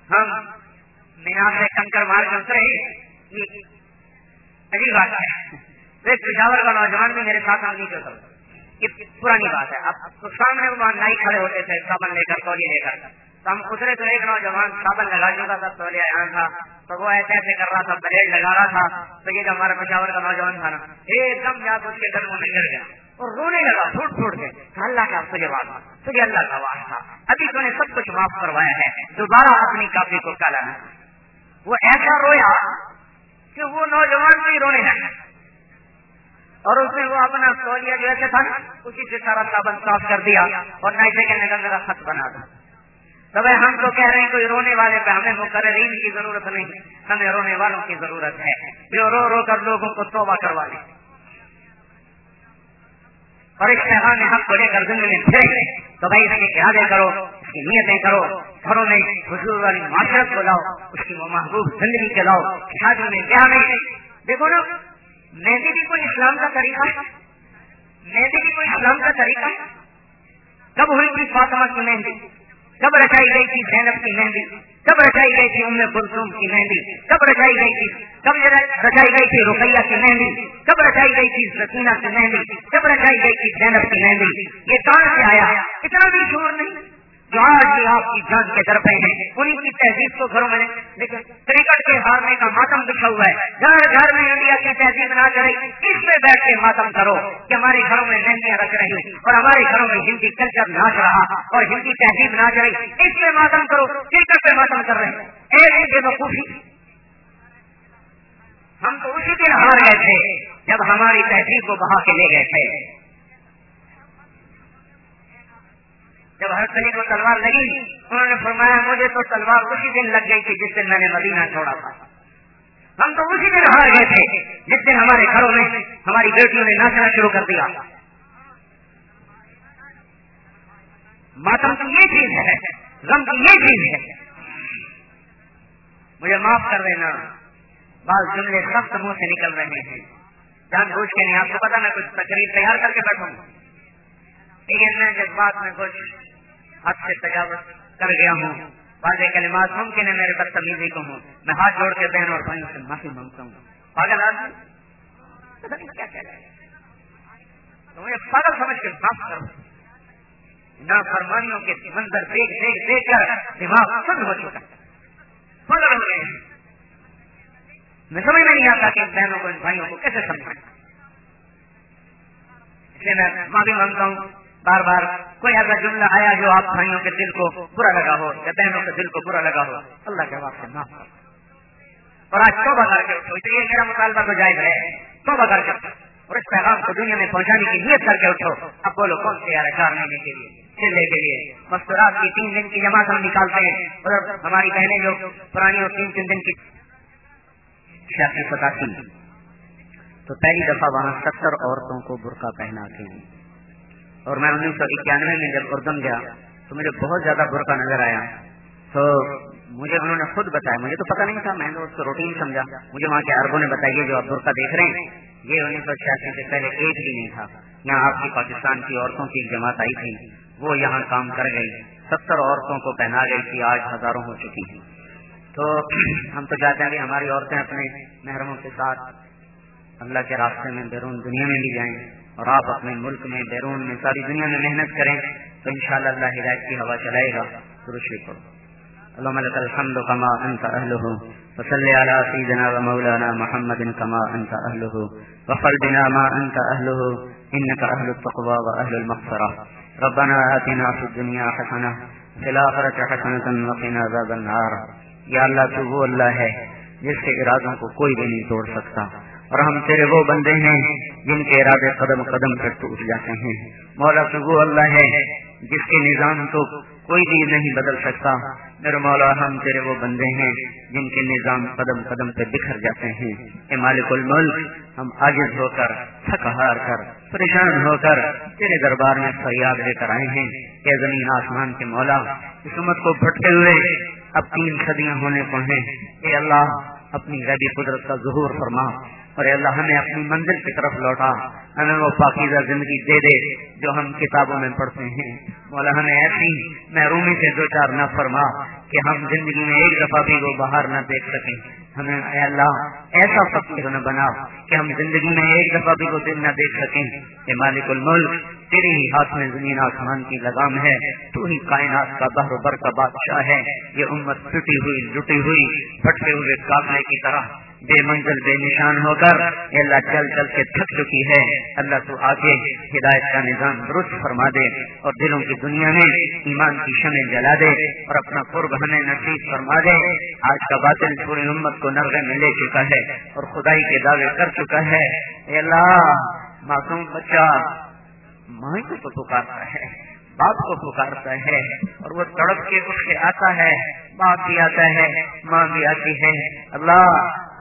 ہم مینا سے کنکر مار کر اترے عجیب بات ہے۔ ایک پشاور کا نوجوان بھی میرے ساتھ نہیں کرتا یہ پرانی بات ہے۔ اب تو سامنے وہاں کھڑے ہوتے تھے، صابن لے کر تولی لے کر۔ تو ہم اترے تو ایک نوجوان صابن لگا چکا تھا تولیا یہاں تھا۔ تو وہ ایسے ایسے کر رہا تھا بلیڈ لگا رہا تھا۔ تو یہ جو ہمارا پشاور کا نوجوان تھا نا، ایک دم جا اس کے گھر میں گر گیا۔ اور رونے لگا، پھوٹ پھوٹ کے۔ اللہ کا تجھے بات تجھے اللہ کا واسطہ ابھی تو نے سب کچھ معاف کروایا ہے۔ دوبارہ اپنی کافی کو کالا ہے۔ وہ ایسا رویا کہ وہ نوجوان بھی رونے لگا اور اس نے وہ اپنا تولیا جو ایسے تھا اسی سے سارا صابن صاف کر دیا اور نائٹے کے نگر میرا خط بنا دیا۔ تو ہم تو کہہ رہے ہیں کوئی رونے والے پہ ہمیں مقررین کی ضرورت نہیں ہمیں رونے والوں کی ضرورت ہے۔ جو رو رو کر لوگوں کو توبہ کروا لیں اور اس پیغام حق کو لے کر زندگی میں پھرے تو بھائی اس کے ارادے کرو۔ اس کی نیتیں کرو، گھروں میں حضور والی معاشرت کو لاؤ، اس کی وہ محبوب زندگی کے لاؤ شادی میں کیا نہیں دیکھو نا، مہندی بھی کوئی اسلام کا طریقہ؟ مہندی بھی کوئی اسلام کا طریقہ؟ کب ہوئی تھی فاطمہ کی مہندی؟ کب رچائی گئی تھی زینب کی مہندی؟ کب رچائی گئی تھی ام کلثوم کی مہندی؟ کب رچائی گئی تھی، کب رچائی گئی تھی رقیہ کی مہندی؟ کب رچائی گئی تھی سکینہ کی مہندی؟ کب رچائی گئی تھی زینب کی مہندی؟ یہ کہاں سے آیا؟ اتنا بھی شور نہیں۔ جو آج بھی آپ کی جان کے در پہ ہیں انہیں کی تہذیب کو گھروں میں لیکن کرکٹ کے ہارنے کا ماتم بچھا ہوا ہے۔ گھر گھر میں انڈیا کی تہذیب نہ کرے، اس پہ بیٹھ کے ماتم کرو کہ ہمارے گھروں میں مہندیاں رکھ رہی اور ہمارے گھروں میں ہندی کلچر ناچ رہا اور ہندی تہذیب ناچ رہی اس پہ ماتم کرو کرکٹ پہ ماتم کر رہے ہیں۔ ایک بے وقوفی، ہم تو اسی دن ہار گئے تھے جب ہماری تہذیب کو بہا کے لے گئے تھے۔ جب ہر کلی کو تلوار لگی، انہوں نے فرمایا، مجھے تو تلوار اسی دن لگ گئی تھی جس دن میں نے مدینہ چھوڑا تھا۔ ہم تو اسی دن ہار گئے تھے، جس دن ہمارے گھروں میں ہماری بیٹیوں نے ناچنا شروع کر دیا۔ ماتم کی یہ چیز ہے، غم کی یہ چیز ہے۔ مجھے معاف کر دینا۔ بعض جملے سخت منہ سے نکل رہے ہیں۔ جان بوجھ کے نہیں، آپ کو پتا میں کچھ تقریب تیار کر کے بیٹھوں۔ لیکن میں جذبات میں کچھ حد سے تجاوز کر گیا ہوں۔ واضح کلمات ممکن ہے میرے بدتمیزی کو ہوں۔ میں ہاتھ جوڑ کے بہن اور بھائیوں سے معافی مانگتا ہوں۔ پاگل آدمی۔ کیا کہہ رہے تو مجھے پاگل سمجھ کے معاف کرو نہ فرمانیوں کے منظر دیکھ دیکھ دیکھ کر دماغ خود ہو چکا پاگل ہو گئے میں سمجھ میں نہیں آتا کہ ان بہنوں کو ان بھائیوں کو کیسے سمجھائیں اس لیے میں معافی مانگتا ہوں۔ بار بار کوئی ایسا جملہ آیا جو آپ بھائیوں کے دل کو برا لگا ہو یا بہنوں کے دل کو برا لگا ہو؟ اللہ کے واسطے معاف اور آج توبہ کر کے اٹھو۔ تو یہ میرا مطالبہ تو جائز ہے۔ توبہ کر کے اور اس پیغام کو دنیا میں پہنچانے کی نیت کر کے اٹھو۔ اب بولو، کون سے یار چار مہینے کے لیے؟ چلے کے لیے۔ مستورات کی تین دن کی جماعت ہم نکالتے ہیں۔ اور ہماری بہنیں جو پرانی اور تین تین دن کی سیاست بتاتی تو پہلی دفعہ وہاں ستر عورتوں کو برقع پہنا کے اور میں انیس سو اکیانوے میں جب اردن گیا تو مجھے بہت زیادہ برقع نظر آیا۔ تو مجھے انہوں نے خود بتایا، مجھے تو پتا نہیں تھا، میں نے اس کو روٹین سمجھا۔ مجھے وہاں کے اربوں نے بتایا جو آپ برقع دیکھ رہے ہیں، یہ انیس سو چھیاسی سے پہلے ایک بھی نہیں تھا۔ یہاں آپ کی پاکستان کی عورتوں کی جماعت آئی تھی، وہ یہاں کام کر گئی۔ ستر عورتوں کو پہنا گئی تھی، آج ہزاروں ہو چکی ہیں۔ تو ہم تو چاہتے ہیں کہ ہماری عورتیں اپنے محرموں کے ساتھ اللہ کے راستے میں بیرون دنیا میں بھی جائیں۔ اور آپ اپنے ملک میں، بیرون میں، ساری دنیا میں محنت کریں تو انشاءاللہ اللہ ہدایت کی ہوا چلائے گا۔ شروع کرو اللهم لك الحمد كما أنت أهله وصل على سيدنا ومولانا محمد كما أنت أهله وفل بنا ما أنت أهله إنك أهل التقوى وأهل المغفرة ربنا آتنا في الدنيا حسنة في الآخرة حسنة وقنا عذاب النار۔ یا اللہ، تو وہ اللہ ہے جس کے ارادوں کو کوئی بھی نہیں توڑ سکتا۔ اور ہم تیرے وہ بندے ہیں جن کے ارادے قدم قدم پر ٹوٹ جاتے ہیں۔ مولا تو وہ اللہ ہے جس کے نظام تو کوئی بھی نہیں بدل سکتا۔ میرے مولا، ہم تیرے وہ بندے ہیں جن کے نظام قدم قدم پہ بکھر جاتے ہیں۔ اے مالک الملک، ہم عاجز ہو کر تھک ہار کر، پریشان ہو کر تیرے دربار میں فریاد لے کر آئے ہیں۔ کہ زمین آسمان کے مولا، اس امت کو بھٹکے ہوئے اب تین صدیاں ہونے کو ہیں۔ اے اللہ، اپنی غیبی قدرت کا ظہور فرما۔ اور اللہ ہمیں اپنی منزل کی طرف لوٹا۔ ہمیں وہ پاکیزہ زندگی دے دے جو ہم کتابوں میں پڑھتے ہیں۔ مولا ہمیں ایسی محرومی سے دو چار نہ فرما کہ ہم زندگی میں ایک دفعہ بھی وہ باہر نہ دیکھ سکیں۔ ہمیں اے اللہ ایسا فخر نہ بنا کہ ہم زندگی میں ایک دفعہ بھی وہ دن نہ دیکھ سکیں۔ کہ مالک الملک، تیرے ہی ہاتھ میں زمین آسمان کی لگام ہے۔ تو ہی کائنات کا بہر بر کا بادشاہ ہے۔ یہ امت ٹوٹی ہوئی، لٹی ہوئی بھٹکے ہوئے کافلے کی طرح۔ بے منزل، بے نشان ہو کر اللہ چل چل کے تھک چکی ہے۔ اللہ تو آگے ہدایت کا نظام درست فرما دے اور دلوں کی دنیا میں ایمان کی شمع جلا دے اور اپنا قرب ہمیں نصیب فرما دے۔ آج کا باطل پوری امت کو نرغے میں لے چکا ہے اور خدائی کے دعوے کر چکا ہے۔ اللہ، معصوم بچہ ماں کو تو پکارتا ہے، باپ کو پکارتا ہے اور وہ تڑپ کے اٹھ کے آتا ہے، باپ بھی آتا ہے، ماں بھی آتی ہے۔ اللہ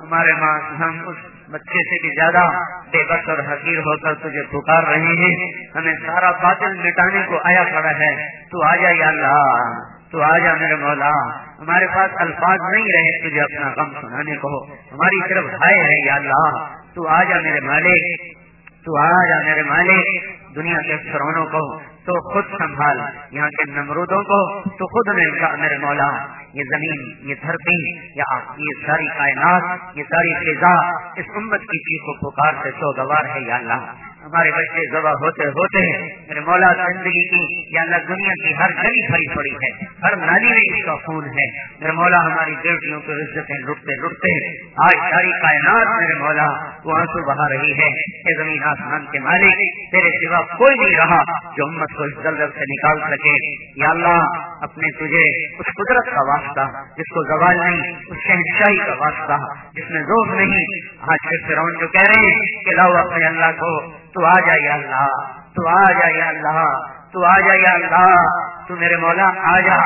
ہمارے ماں، ہم اس بچے سے بھی زیادہ بے بس اور حقیر ہو کر تجھے پکار رہے ہیں۔ ہمیں سارا باطل مٹانے کو آیا پڑا ہے۔ تو آ جا یا اللہ، تو آ جا میرے مولا۔ ہمارے پاس الفاظ نہیں رہے، تجھے اپنا غم سنانے کو۔ ہماری طرف ہائے ہے یا اللہ۔ تو آ جا میرے مالک، تو آ جا میرے مالک۔ دنیا کے فرونوں کو تو خود سنبھال، یہاں کے نمرودوں کو تو خود نے میرے مولا۔ یہ زمین، یہ دھرتی، یا یہ ساری کائنات، یہ ساری فضا اس امت کی چیز کو پکار سے سوگوار ہے یا اللہ۔ ہمارے بچے ذبح ہوتے ہوتے ہیں۔ میرے مولا زندگی کی، یا اللہ دنیا کی ہر گلی بھری پڑی ہے۔ ہر نالی میں اس کا خون ہے۔ میرے مولا ہماری بیٹیوں کو عزتیں لٹتے لٹتے آج ساری کائنات میرے مولا وہ آنسو بہا رہی ہے۔ کہ زمین آسمان کے مالک، تیرے سوا کوئی نہیں رہا جو امت کو اس دلدل سے نکال سکے۔ یا اللہ، اپنے تجھے اس قدرت کا واسطہ، جس کو زوال نہیں، اس شہنشاہی کا واسطہ، جس میں زور نہیں۔ آج پھر فرون جو کہہ رہے ہیں کہ لاؤ اپنے اللہ کو تو آ جائے اللہ، تو آ جائے اللہ، تو آ جائے اللہ، تو میرے مولا آ جا۔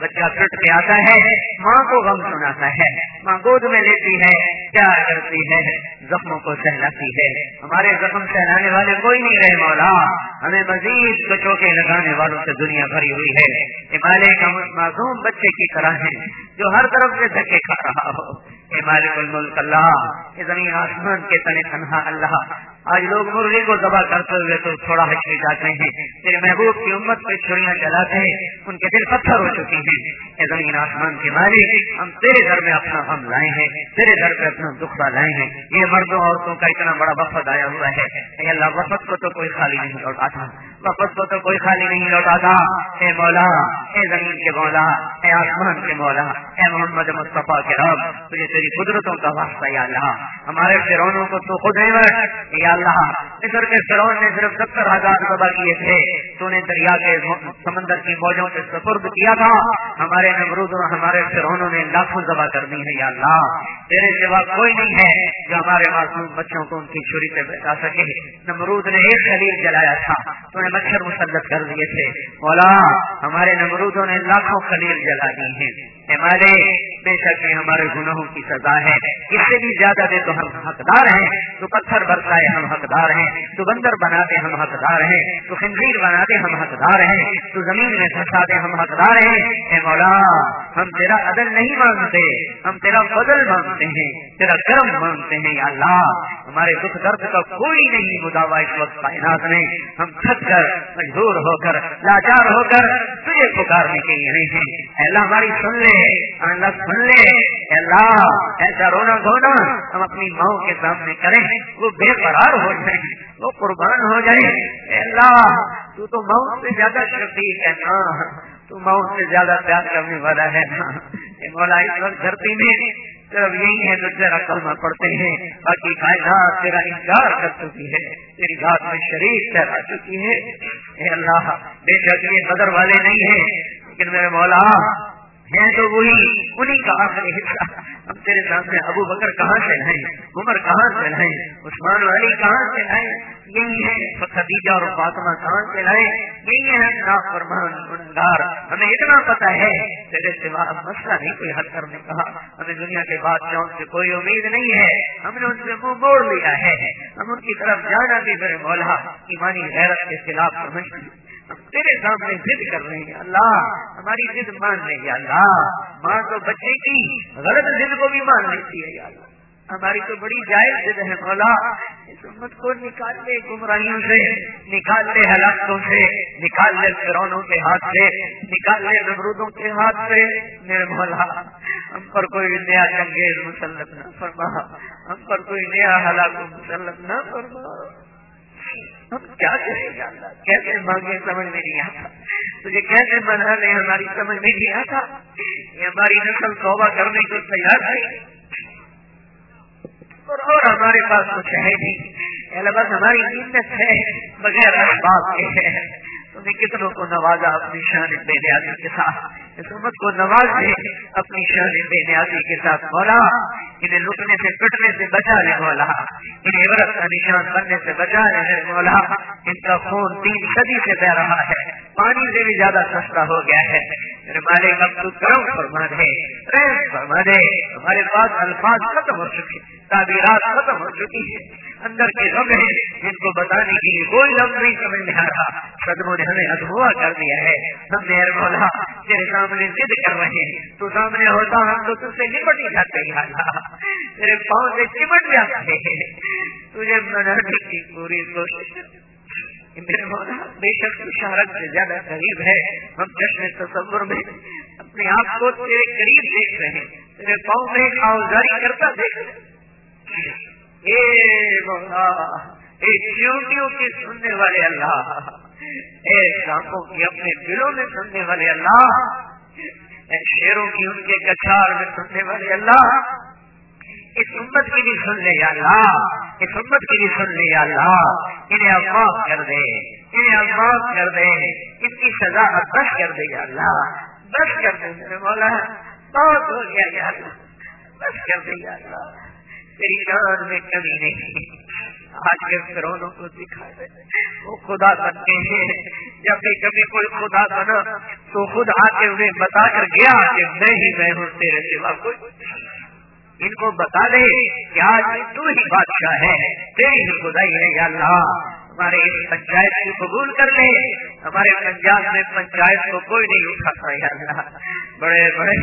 بچہ ٹوٹ کے آتا ہے، ماں کو غم سناتا ہے، ماں گود میں لیتی ہے پیار کرتی ہے؟ زخموں کو سہلاتی ہے۔ ہمارے زخم سہلانے والے کوئی نہیں رہے مولا۔ ہمیں مزید بچوں کے لگانے والوں سے دنیا بھری ہوئی ہے۔ ہمارے کا معصوم بچے کی طرح ہے جو ہر طرف سے دھکے کھا رہا ہو۔ مالک الملک اللہ یہ زمین آسمان کے تنے تنہا اللہ۔ آج لوگ مرغی کو ذبح کرتے ہوئے تو تھوڑا ہچکی جاتے ہیں۔ میرے محبوب کی امت پہ چھڑیاں چلاتے ہیں۔ ان کے دل پتھر ہو چکی ہیں۔ یہ زمین آسمان کے مالک، ہم تیرے گھر میں اپنا غم لائے ہیں۔ تیرے گھر پہ اپنا دکھ لائے ہیں۔ یہ مردوں عورتوں کا اتنا بڑا وفد آیا ہوا ہے۔ اے اللہ، وفد کو تو کوئی خالی نہیں لوٹا تھا وفد کو تو کوئی خالی نہیں لوٹا تھا۔ اے مولا، اے زمین کے مولا، اے آسمان کے مولا، اے محمد مصطفیٰ کے رب تجھے تیری قدرتوں کا واسطہ، یا اللہ، ہمارے فرونوں کو تو خود یا اللہ، مصر کے فرون نے صرف ستر ہزار سبا کیے تھے۔ تو نے دریا کے سمندر کی موجوں سے سپرد کیا تھا۔ ہمارے نمرود اور ہمارے فرونوں نے لاکھوں ذبح کرنی ہے یا اللہ۔ تیرے سوا کوئی نہیں ہے جو ہمارے معصوم بچوں کو ان کی چھری سے بچا سکے۔ نمرود نے ایک خلیل جلایا تھا۔ تو نے مچھر مسلط کر دیے تھے۔ مولا ہمارے نمرودوں نے لاکھوں خلیل جلا دی ہیں۔ ہمارے بے شک ہمارے گناہوں کی سزا ہے۔ اس سے بھی زیادہ دے تو ہم حقدار ہیں۔ تو پتھر برسائے ہم حقدار ہیں۔ تو بندر بناتے ہم حقدار ہیں۔ تو خنزیر بناتے ہم حقدار ہیں۔ تو زمین میں دے ہم حقدار ہیں۔ اے مولا، ہم تیرا عدل نہیں مانگتے ہم تیرا فضل مانگتے ہیں۔ تیرا کرم مانگتے ہیں۔ یا اللہ، ہمارے دکھ درد کا کوئی نہیں مداوا اس وقت کائنات میں۔ ہم تھک کر، مجبور ہو کر، لاچار ہو کر تجھے پکارنے کے لیے نہیں ہیں۔ اللہ، ہماری سن لے۔ اللہ سن لے۔ اللہ ایسا رونا دھونا ہم اپنی ماؤں کے سامنے کریں۔ وہ بے قرار ہو جائیں، وہ قربان ہو جائے اللہ، تو تو ماؤں سے زیادہ شفیق ہے نا۔ تو ماؤں سے زیادہ پیار کرنے والا ہے نا۔ مولا، اس وقت دھرتی میں صرف یہی ہے جو تیرا کلمہ پڑھتے ہیں۔ باقی کائنات تیرا انکار کر چکی ہے۔ تیری گھات میں شریف ٹھہرا چکی ہے۔ اے اللہ، بے شک یہ بدر والے نہیں ہیں۔ لیکن میرے مولا ہیں تو وہی انہیں کا آخری حصہ۔ ہم تیرے سامنے ابو بکر کہاں سے لائیں عمر کہاں سے لائیں عثمان والی کہاں سے لائیں یہی ہے خدیجہ اور فاطمہ کہاں سے لائیں یہی ہے نا فرمان گنگار ہمیں اتنا پتا ہے، تیرے سوا مسئلہ نہیں کوئی حل کرنے کہا ہمیں دنیا کے بادشاہوں سے کوئی امید نہیں ہے۔ ہم نے ان سے منہ موڑ لیا ہے۔ ہم ان کی طرف جانا بھی میرے مولا، ایمانی غیرت کے خلاف سمجھ تیرے سامنے ضد کر رہے ہیں اللہ، ہماری ضد مان لیں گے اللہ۔ ماں تو بچے کی غلط ضد کو بھی مان لیتی ہے اللہ۔ ہماری تو بڑی جائز ضد ہے مولا۔ اس امت کو نکال لے گمراہیوں سے نکال لے ہلاکتوں سے نکال لے فرونوں کے ہاتھ سے نکال لے نمرودوں کے ہاتھ سے۔ میرے مولا، ہم پر کوئی نیا جنگیز مسلط نہ فرما۔ ہم پر کوئی نیا ہلاک مسلط نہ فرما۔ ہم کیا کریں گے کیسے مانگے سمجھ میں نہیں آتا۔ تجھے کیسے بنا لے ہماری سمجھ میں نہیں آتا؟ یہ ہماری نسل توبہ کرنے کو تیار ہے۔ اور اور ہمارے پاس کچھ ہے نہیں۔ بس ہماری نیت ہے، بغیر احباب کے۔ ہے تم نے کتنوں کو نوازا اپنی شان بے نیازی کے ساتھ؟ اس امت کو نواز دے اپنی شان بے نیازی کے ساتھ، مولا، انہیں لٹنے سے پٹنے سے بچا لے، مولا۔ انہیں عبرت کا نشان بننے سے بچا لے، مولا۔ ان کا خون تین صدی سے بہ رہا ہے، پانی سے بھی زیادہ سستا ہو گیا ہے۔ میرے مالک اب تو کرم فرما دے، رحم فرما دے۔ ہمارے پاس الفاظ ختم ہو چکے، تعبیرات ختم ہو چکی ہے اندر کے لفظ ہیں جن کو بتانے کے لیے کوئی لفظ نہیں سمجھ میں آ رہا۔ قدموں نے ہمیں ادبوا کر دیا ہے۔ ہم نے مولا تیرے سامنے ضد کر رہے ہیں۔ تو سامنے ہوتا، ہم تو تجھ سے نپٹ ہی جاتے ہیں۔ تیرے پاؤں سے چمٹ جاتے ہیں۔ تجھے منانے کی پوری کوشش۔ میرے مولا بے شک شہرت سے زیادہ قریب ہے۔ ہم جشن تصور میں اپنے آپ کو تیرے قریب دیکھ رہے ہیں۔ تیرے پاؤں میں آوزاری کرتا دیکھ رہے ہیں۔ اے مولا، اے چیونٹیوں کی سننے والے اللہ، اے سانپوں کی اپنے دلوں میں سننے والے اللہ، اے شیروں کی ان کے کچار میں سننے والے اللہ، اس امت کی بھی سن لے یا اللہ، اس امت کی بھی سن لے یا اللہ، انہیں افواہ کر دے، انہیں افواہ کر دے، ان کی سزا بس کر دے یا اللہ، بس کر دے میرے مولا، بہت ہو گیا یا اللہ، بس کر دے یا اللہ۔ تیری جان میں کمی نہیں آج کے فرونوں کو دکھا دے وہ خدا بنتے ہیں۔ جب بھی کبھی کوئی خدا بنا تو خود آ کے انہیں بتا کر گیا کہ میں ہی میں ہوں تیرے سوا کوئی ان کو بتا دے کہ آج تو ہی بادشاہ ہے تیری ہی خدائی ہے۔ یا اللہ، ہمارے اس پنچایت کو قبول کر لے ہمارے پنجاب میں پنچایت کو کوئی نہیں اٹھاتا یا اللہ، بڑے بڑے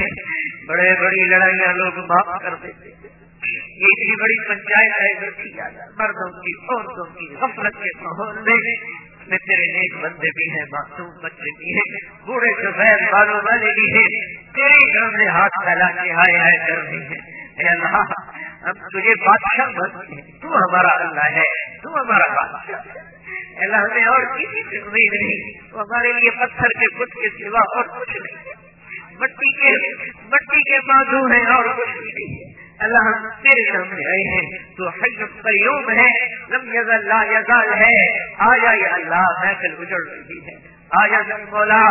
بڑے بڑی لڑائیاں لوگ معاف کر دیتے یہ اتنی بڑی پنچایت ہے بیٹھی مردوں کی، عورتوں کی غفلت کے ماحول میں میں تیرے نیک بندے بھی ہیں، معصوم بچے بھی ہیں، بوڑھے جو غیر بالوں والے بھی ہیں تیری گھر میں ہاتھ پھیلا کے ہائے ہائے کر رہی ہیں۔ اے اللہ، ہم تجھے بادشاہ بنتے ہیں، تو ہمارا اللہ ہے، تو ہمارا بادشاہ ہے۔ اللہ، ہمیں اور کسی سے امید نہیں، تو ہمارے لیے پتھر کے خود کے سوا اور کچھ نہیں۔ مٹی کے مٹی کے بازو ہیں اور کچھ نہیں۔ اللہ ہم تیرے سامنے آئے ہیں، تو حج قیوم ہے، لم یزل لا یزال ہے۔ آیا یا اللہ محفل اجڑ رہی ہے۔ آیا مولا،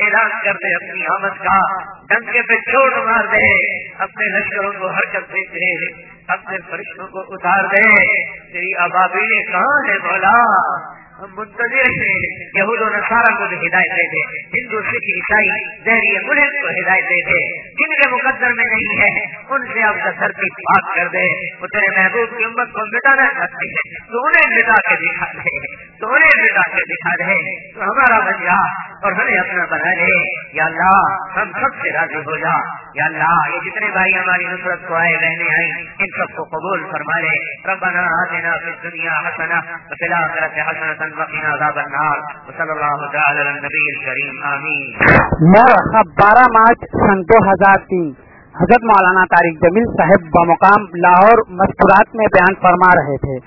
اعلان کر دے اپنی آمد کا۔ ڈنکے پہ چوٹ مار دے۔ اپنے لشکروں کو حرکت دے دے۔ اپنے فرشتوں کو اتار دے۔ تیری آبادی کہاں ہے مولا؟ منتظر ہیں یہود و نصارہ کو بھی ہدایت دے دے، ہندو، سکھ، عیسائی دہری ملک کو ہدایت دے دے۔ جن کے مقدر میں نہیں ہے، ان سے آپ کا دھرتی پاک کر دے۔ وہ تیرے محبوب کی امت کو مٹانا چاہتے تو انہیں مٹا کے دکھا دے۔ تو انہیں مٹا کے دکھا دے۔ تو ہمارا بن جا اور ہمیں اپنا بنا لے۔ یا اللہ، ہم سب سے راضی ہو جا۔ یا اللہ، یہ جتنے بھائی ہماری نصرت کو آئے رہنے آئے ان سب کو قبول فرما لے۔ ربنا آتنا فی الدنیا حسنہ وفی الاخرۃ حسنہ۔ وقنا عذاب النار. وصلی اللہ تعالی علی النبی الکریم آمین
مرحب بارہ مارچ سن دو ہزار تین. حضرت مولانا طارق جمیل صاحب بمقام لاہور مستورات میں بیان فرما رہے تھے.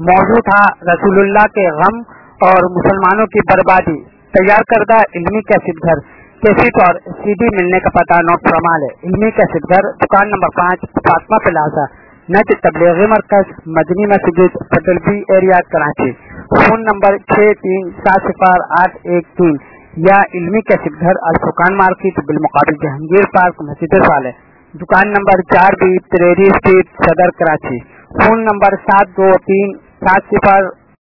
موضوع تھا رسول اللہ کے غم اور مسلمانوں کی بربادی. تیار کردہ علمی کیسٹ گھر. کیسٹ اور سی ڈی ملنے کا پتہ نوٹ فرمال ہے علمی کیسٹ گھر، دکان نمبر پانچ، فاطمہ پلازا. نٹ تبلیغی مرکز، مدنی مسجد پٹلپی ایریا، کراچی. فون نمبر چھ تین سات صفار آٹھ ایک تین یا علمی کیسٹ گھر الفقان مارکیٹ بالمقابل جہانگیر پارک مسجد والے دکان نمبر چار بی تریری اسٹریٹ صدر کراچی۔ فون نمبر سات دو تین سات صفار